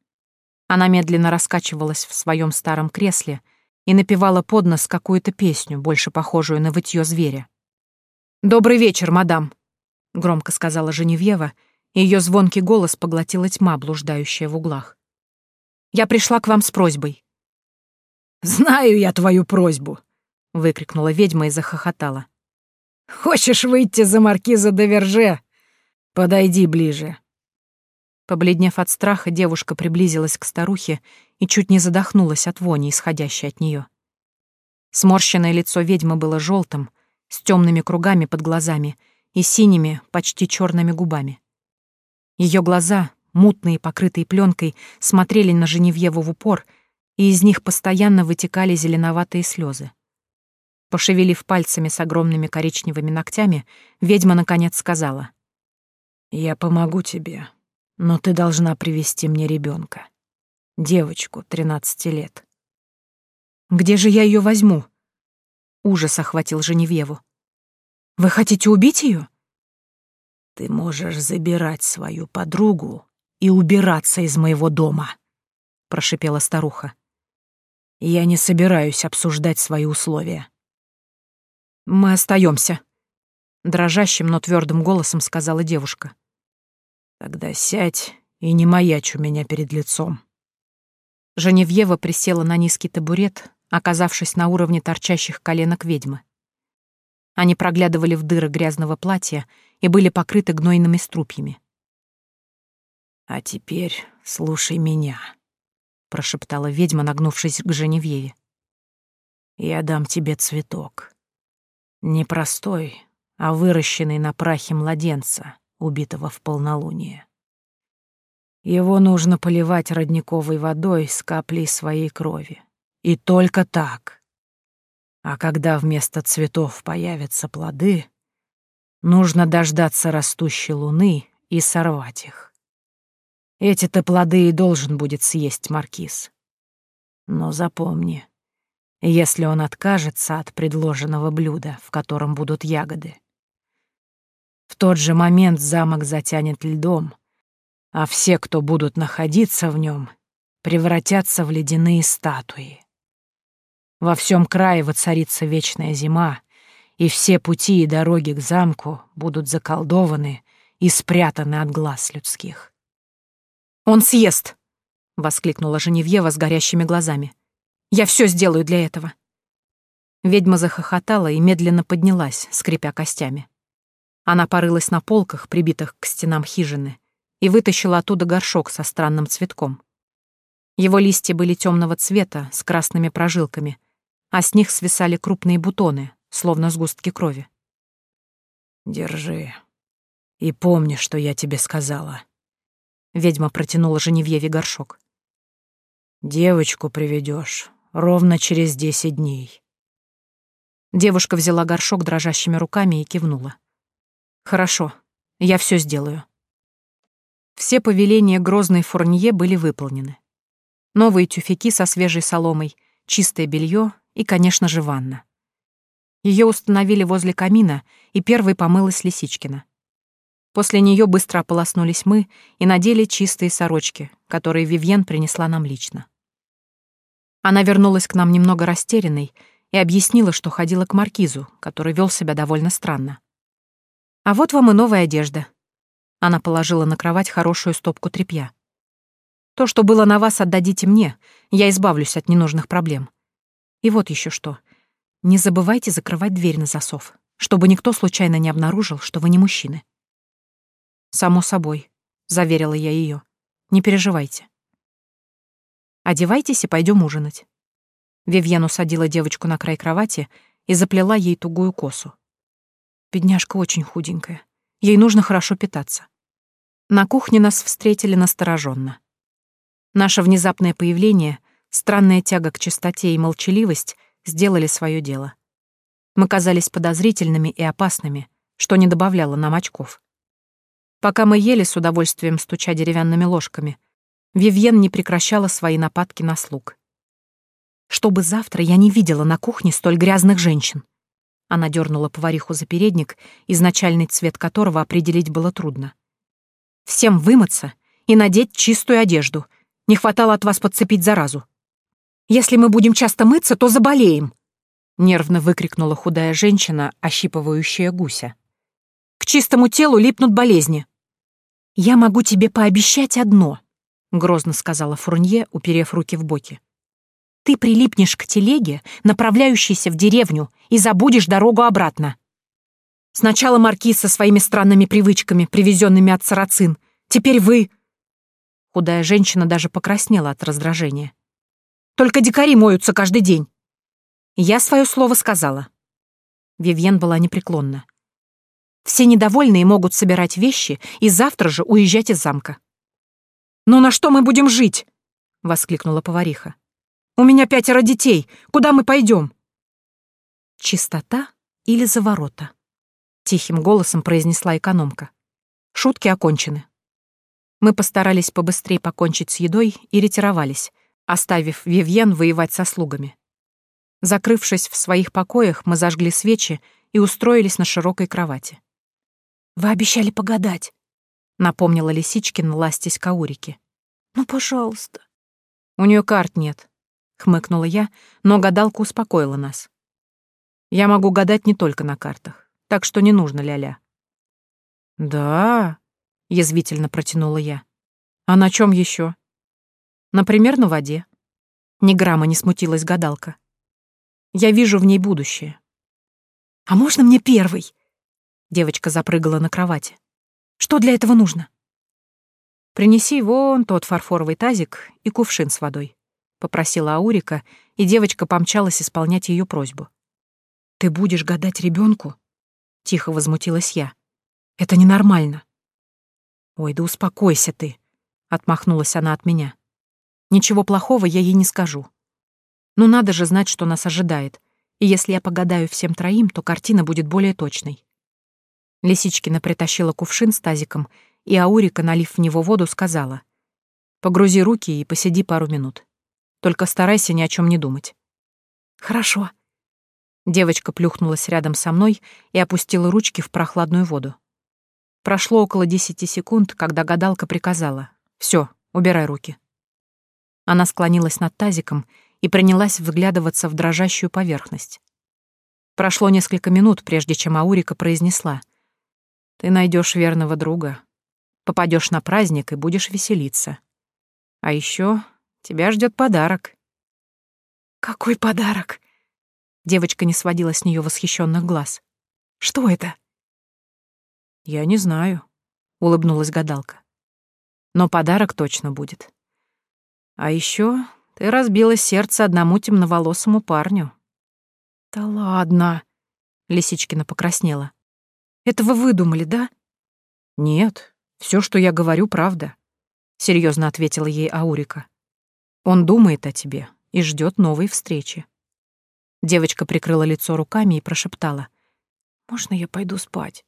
Она медленно раскачивалась в своем старом кресле и напевала под нос какую-то песню, больше похожую на вытье зверя. «Добрый вечер, мадам», — громко сказала Женевьева, ее звонкий голос поглотила тьма, блуждающая в углах. Я пришла к вам с просьбой». «Знаю я твою просьбу», — выкрикнула ведьма и захохотала. «Хочешь выйти за маркиза де Верже? Подойди ближе». Побледнев от страха, девушка приблизилась к старухе и чуть не задохнулась от вони, исходящей от нее. Сморщенное лицо ведьмы было желтым, с темными кругами под глазами и синими, почти черными губами. Ее глаза, мутные, покрытые пленкой, смотрели на Женевьеву в упор, и из них постоянно вытекали зеленоватые слезы. Пошевелив пальцами с огромными коричневыми ногтями, ведьма наконец сказала. «Я помогу тебе, но ты должна привести мне ребенка, девочку, 13 лет». «Где же я ее возьму?» Ужас охватил Женевьеву. «Вы хотите убить ее? «Ты можешь забирать свою подругу и убираться из моего дома», — прошипела старуха. «Я не собираюсь обсуждать свои условия». «Мы остаемся, дрожащим, но твердым голосом сказала девушка. «Тогда сядь и не маячь у меня перед лицом». Женевьева присела на низкий табурет, оказавшись на уровне торчащих коленок ведьмы. Они проглядывали в дыры грязного платья и были покрыты гнойными струпьями. «А теперь слушай меня», — прошептала ведьма, нагнувшись к Женевьеве. «Я дам тебе цветок. Не простой, а выращенный на прахе младенца, убитого в полнолуние. Его нужно поливать родниковой водой с каплей своей крови. И только так. А когда вместо цветов появятся плоды, нужно дождаться растущей луны и сорвать их. Эти-то плоды и должен будет съесть маркиз. Но запомни, если он откажется от предложенного блюда, в котором будут ягоды, в тот же момент замок затянет льдом, а все, кто будут находиться в нем, превратятся в ледяные статуи. Во всем крае воцарится вечная зима, и все пути и дороги к замку будут заколдованы и спрятаны от глаз людских. «Он съест!» — воскликнула Женевьева с горящими глазами. «Я все сделаю для этого!» Ведьма захохотала и медленно поднялась, скрипя костями. Она порылась на полках, прибитых к стенам хижины, и вытащила оттуда горшок со странным цветком. Его листья были темного цвета, с красными прожилками, а с них свисали крупные бутоны, словно сгустки крови. «Держи. И помни, что я тебе сказала». Ведьма протянула Женевьеве горшок. «Девочку приведешь ровно через десять дней». Девушка взяла горшок дрожащими руками и кивнула. «Хорошо, я все сделаю». Все повеления грозной Фурнье были выполнены. Новые тюфяки со свежей соломой, чистое белье и, конечно же, ванна. Ее установили возле камина, и первой помылась Лисичкина. После нее быстро ополоснулись мы и надели чистые сорочки, которые Вивьен принесла нам лично. Она вернулась к нам немного растерянной и объяснила, что ходила к маркизу, который вел себя довольно странно. «А вот вам и новая одежда». Она положила на кровать хорошую стопку тряпья. «То, что было на вас, отдадите мне, я избавлюсь от ненужных проблем. И вот еще что. Не забывайте закрывать дверь на засов, чтобы никто случайно не обнаружил, что вы не мужчины. «Само собой», — заверила я ее. «Не переживайте». «Одевайтесь и пойдем ужинать». Вивьен усадила девочку на край кровати и заплела ей тугую косу. Бедняжка очень худенькая. Ей нужно хорошо питаться. На кухне нас встретили настороженно. Наше внезапное появление — Странная тяга к чистоте и молчаливость сделали свое дело. Мы казались подозрительными и опасными, что не добавляло нам очков. Пока мы ели с удовольствием, стуча деревянными ложками, Вивьен не прекращала свои нападки на слуг. «Чтобы завтра я не видела на кухне столь грязных женщин», она дернула повариху за передник, изначальный цвет которого определить было трудно. «Всем вымыться и надеть чистую одежду. Не хватало от вас подцепить заразу». Если мы будем часто мыться, то заболеем!» Нервно выкрикнула худая женщина, ощипывающая гуся. «К чистому телу липнут болезни!» «Я могу тебе пообещать одно», — грозно сказала Фурнье, уперев руки в боки. «Ты прилипнешь к телеге, направляющейся в деревню, и забудешь дорогу обратно. Сначала маркиз со своими странными привычками, привезенными от сарацин. Теперь вы...» Худая женщина даже покраснела от раздражения. Только дикари моются каждый день. Я свое слово сказала. Вивьен была непреклонна. Все недовольные могут собирать вещи и завтра же уезжать из замка. «Но на что мы будем жить?» — воскликнула повариха. «У меня пятеро детей. Куда мы пойдем?» «Чистота или за ворота?» — тихим голосом произнесла экономка. «Шутки окончены». Мы постарались побыстрее покончить с едой и ретировались, оставив Вивьен воевать со слугами. Закрывшись в своих покоях, мы зажгли свечи и устроились на широкой кровати. «Вы обещали погадать», — напомнила Лисичкин, ластясь к Аурике. «Ну, пожалуйста». «У нее карт нет», — хмыкнула я, но гадалка успокоила нас. «Я могу гадать не только на картах, так что не нужно ля-ля». «Да», — язвительно протянула я. «А на чем еще? «Например, на воде». Ни грамма не смутилась гадалка. «Я вижу в ней будущее». «А можно мне первый?» Девочка запрыгала на кровати. «Что для этого нужно?» «Принеси вон тот фарфоровый тазик и кувшин с водой», — попросила Аурика, и девочка помчалась исполнять ее просьбу. «Ты будешь гадать ребенку? тихо возмутилась я. «Это ненормально». «Ой, да успокойся ты», — отмахнулась она от меня. «Ничего плохого я ей не скажу. Но надо же знать, что нас ожидает, и если я погадаю всем троим, то картина будет более точной». Лисичкина притащила кувшин с тазиком, и Аурика, налив в него воду, сказала. «Погрузи руки и посиди пару минут. Только старайся ни о чем не думать». «Хорошо». Девочка плюхнулась рядом со мной и опустила ручки в прохладную воду. Прошло около десяти секунд, когда гадалка приказала. «Всё, убирай руки». Она склонилась над тазиком и принялась вглядываться в дрожащую поверхность. Прошло несколько минут, прежде чем Аурика произнесла — ты найдешь верного друга, попадешь на праздник и будешь веселиться. А еще тебя ждет подарок. Какой подарок? Девочка не сводила с нее восхищенных глаз. Что это? Я не знаю, улыбнулась гадалка. Но подарок точно будет. А еще ты разбила сердце одному темноволосому парню. Да ладно, Лисичкина покраснела. Это вы выдумали, да? Нет, все, что я говорю, правда, серьезно ответила ей Аурика. Он думает о тебе и ждет новой встречи. Девочка прикрыла лицо руками и прошептала. «Можно я пойду спать?»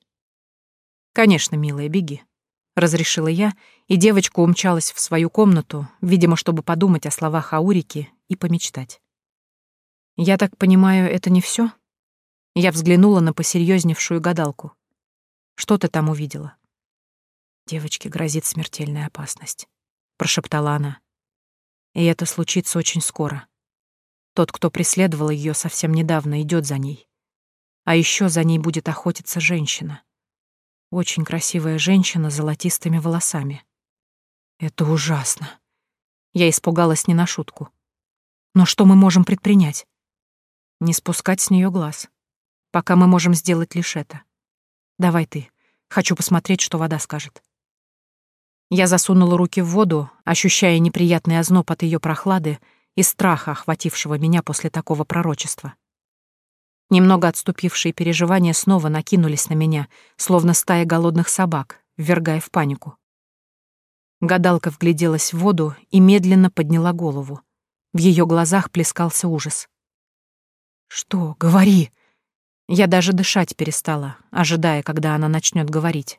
«Конечно, милая, беги», — разрешила я, и девочка умчалась в свою комнату, видимо, чтобы подумать о словах Аурики и помечтать. «Я так понимаю, это не все? Я взглянула на посерьезневшую гадалку. Что ты там увидела?» «Девочке грозит смертельная опасность», — прошептала она. «И это случится очень скоро. Тот, кто преследовал ее совсем недавно, идет за ней. А еще за ней будет охотиться женщина. Очень красивая женщина с золотистыми волосами. Это ужасно. Я испугалась не на шутку. Но что мы можем предпринять? Не спускать с нее глаз. Пока мы можем сделать лишь это. Давай ты. Хочу посмотреть, что вода скажет. Я засунула руки в воду, ощущая неприятный озноб от ее прохлады и страха, охватившего меня после такого пророчества. Немного отступившие переживания снова накинулись на меня, словно стая голодных собак, ввергая в панику. Гадалка вгляделась в воду и медленно подняла голову. В ее глазах плескался ужас. «Что? Говори!» Я даже дышать перестала, ожидая, когда она начнет говорить.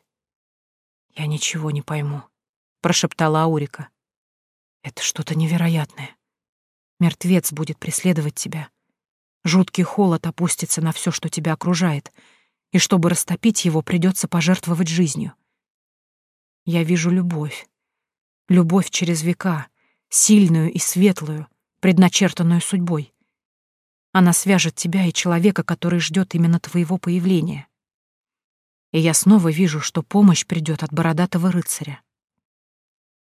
«Я ничего не пойму», — прошептала Аурика. «Это что-то невероятное. Мертвец будет преследовать тебя. Жуткий холод опустится на все, что тебя окружает, и чтобы растопить его, придется пожертвовать жизнью. Я вижу любовь. Любовь через века, сильную и светлую, предначертанную судьбой. Она свяжет тебя и человека, который ждет именно твоего появления. И я снова вижу, что помощь придет от бородатого рыцаря.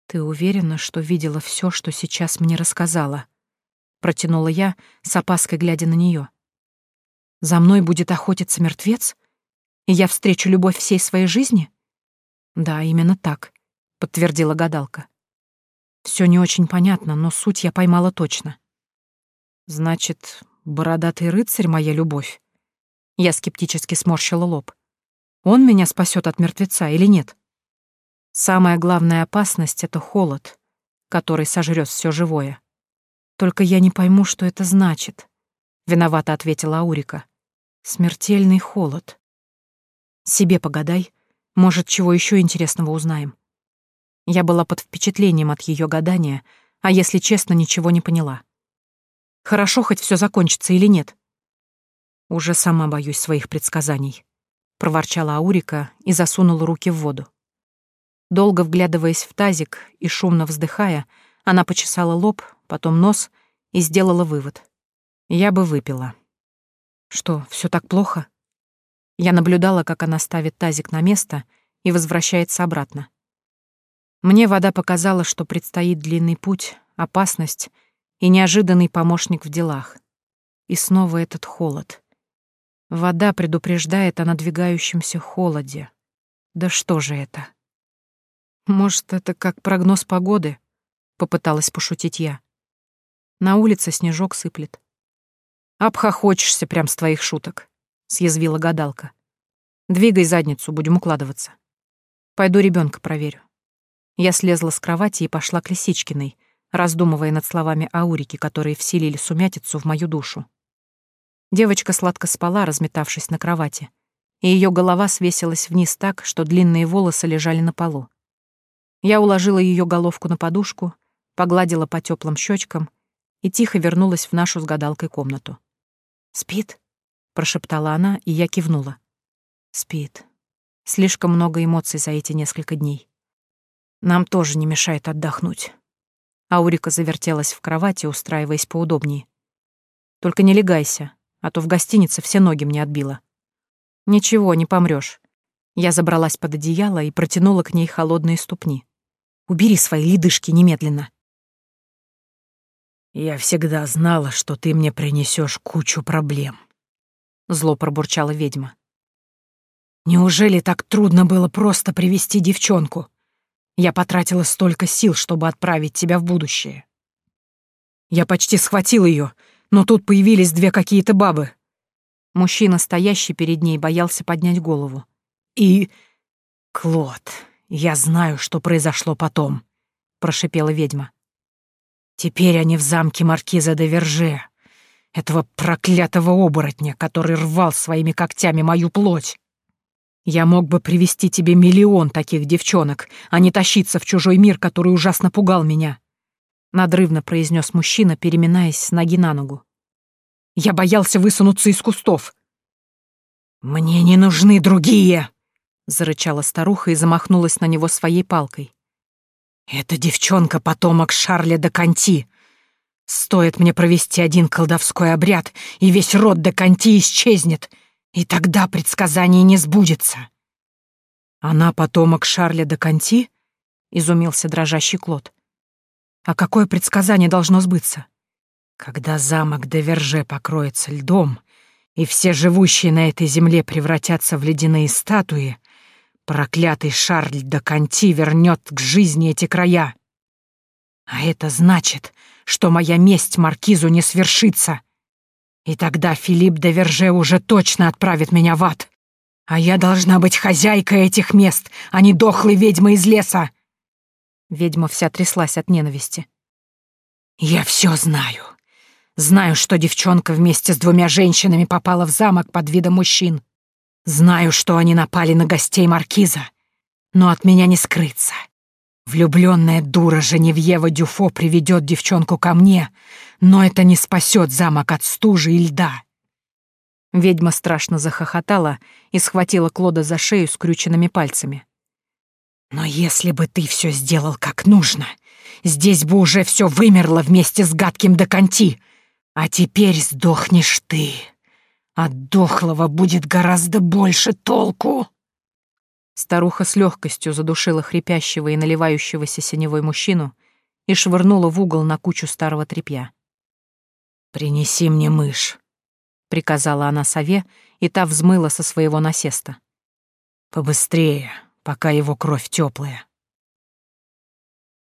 Ты уверена, что видела все, что сейчас мне рассказала? Протянула я, с опаской глядя на нее. За мной будет охотиться мертвец? И я встречу любовь всей своей жизни? Да, именно так, подтвердила гадалка. Все не очень понятно, но суть я поймала точно. Значит, бородатый рыцарь — моя любовь. Я скептически сморщила лоб. Он меня спасет от мертвеца или нет? Самая главная опасность — это холод, который сожрет все живое. Только я не пойму, что это значит. Виновато ответила Аурика. Смертельный холод. Себе погадай. Может, чего еще интересного узнаем. Я была под впечатлением от ее гадания, а если честно, ничего не поняла. Хорошо, хоть все закончится или нет. Уже сама боюсь своих предсказаний, проворчала Аурика и засунула руки в воду. Долго вглядываясь в тазик и шумно вздыхая, она почесала лоб, потом нос и сделала вывод. Я бы выпила. Что, все так плохо? Я наблюдала, как она ставит тазик на место и возвращается обратно. Мне вода показала, что предстоит длинный путь, опасность и неожиданный помощник в делах. И снова этот холод. Вода предупреждает о надвигающемся холоде. Да что же это? Может, это как прогноз погоды? Попыталась пошутить я. На улице снежок сыплет. Обхохочешься прям с твоих шуток, съязвила гадалка. Двигай задницу, будем укладываться. Пойду ребенка проверю. Я слезла с кровати и пошла к Лисичкиной, раздумывая над словами Аурики, которые вселили сумятицу в мою душу. Девочка сладко спала, разметавшись на кровати, и ее голова свесилась вниз так, что длинные волосы лежали на полу. Я уложила ее головку на подушку, погладила по теплым щечкам и тихо вернулась в нашу с гадалкой комнату. «Спит?» — прошептала она, и я кивнула. «Спит. Слишком много эмоций за эти несколько дней. Нам тоже не мешает отдохнуть». Аурика завертелась в кровати, устраиваясь поудобнее. «Только не легайся, а то в гостинице все ноги мне отбило». «Ничего, не помрёшь». Я забралась под одеяло и протянула к ней холодные ступни. Убери свои ледышки немедленно. Я всегда знала, что ты мне принесешь кучу проблем. Зло пробурчала ведьма. Неужели так трудно было просто привести девчонку? Я потратила столько сил, чтобы отправить тебя в будущее. Я почти схватил ее, но тут появились две какие-то бабы. Мужчина, стоящий перед ней, боялся поднять голову. И... Клод, «Я знаю, что произошло потом», — прошипела ведьма. «Теперь они в замке маркиза де Верже, этого проклятого оборотня, который рвал своими когтями мою плоть. Я мог бы привести тебе миллион таких девчонок, а не тащиться в чужой мир, который ужасно пугал меня», — надрывно произнес мужчина, переминаясь с ноги на ногу. «Я боялся высунуться из кустов». «Мне не нужны другие!» зарычала старуха и замахнулась на него своей палкой. «Эта девчонка — потомок Шарля де Канти. Стоит мне провести один колдовской обряд, и весь род де Канти исчезнет, и тогда предсказание не сбудется». «Она потомок Шарля де Канти?» — изумился дрожащий Клод. «А какое предсказание должно сбыться?» «Когда замок де Верже покроется льдом, и все живущие на этой земле превратятся в ледяные статуи, Проклятый Шарль де Конти вернет к жизни эти края. А это значит, что моя месть Маркизу не свершится. И тогда Филипп де Верже уже точно отправит меня в ад. А я должна быть хозяйкой этих мест, а не дохлой ведьмой из леса. Ведьма вся тряслась от ненависти. Я все знаю. Знаю, что девчонка вместе с двумя женщинами попала в замок под видом мужчин. Знаю, что они напали на гостей Маркиза, но от меня не скрыться. Влюбленная дура Женевьева Дюфо приведет девчонку ко мне, но это не спасет замок от стужи и льда. Ведьма страшно захохотала и схватила Клода за шею скрюченными пальцами. «Но если бы ты все сделал как нужно, здесь бы уже все вымерло вместе с гадким Доконти, а теперь сдохнешь ты». От дохлого будет гораздо больше толку. Старуха с легкостью задушила хрипящего и наливающегося синевой мужчину и швырнула в угол на кучу старого тряпья. «Принеси мне мышь», — приказала она сове, и та взмыла со своего насеста. «Побыстрее, пока его кровь теплая.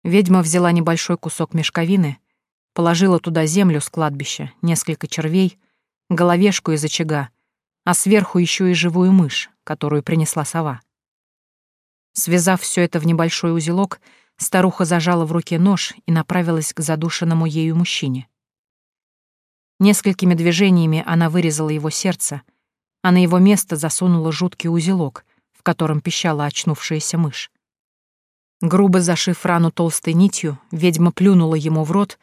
Ведьма взяла небольшой кусок мешковины, положила туда землю с кладбища, несколько червей, головешку из очага, а сверху еще и живую мышь, которую принесла сова. Связав все это в небольшой узелок, старуха зажала в руке нож и направилась к задушенному ею мужчине. Несколькими движениями она вырезала его сердце, а на его место засунула жуткий узелок, в котором пищала очнувшаяся мышь. Грубо зашив рану толстой нитью, ведьма плюнула ему в рот,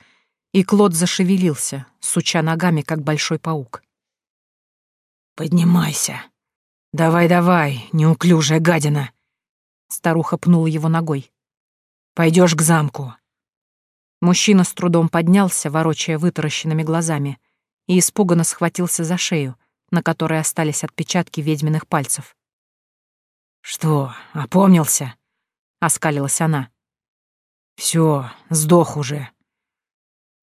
и Клод зашевелился, суча ногами, как большой паук. «Поднимайся. Давай-давай, неуклюжая гадина!» Старуха пнула его ногой. Пойдешь к замку». Мужчина с трудом поднялся, ворочая вытаращенными глазами, и испуганно схватился за шею, на которой остались отпечатки ведьминых пальцев. «Что, опомнился?» — оскалилась она. «Всё, сдох уже.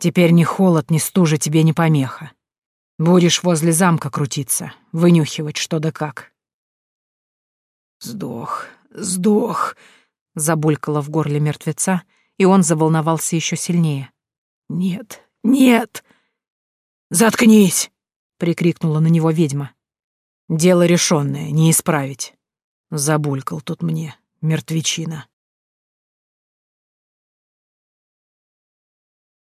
Теперь ни холод, ни стужа тебе не помеха. Будешь возле замка крутиться, вынюхивать что да как». «Сдох, сдох», — забулькало в горле мертвеца, и он заволновался еще сильнее. «Нет, нет!» «Заткнись!» — прикрикнула на него ведьма. «Дело решенное, не исправить. Забулькал тут мне, мертвечина».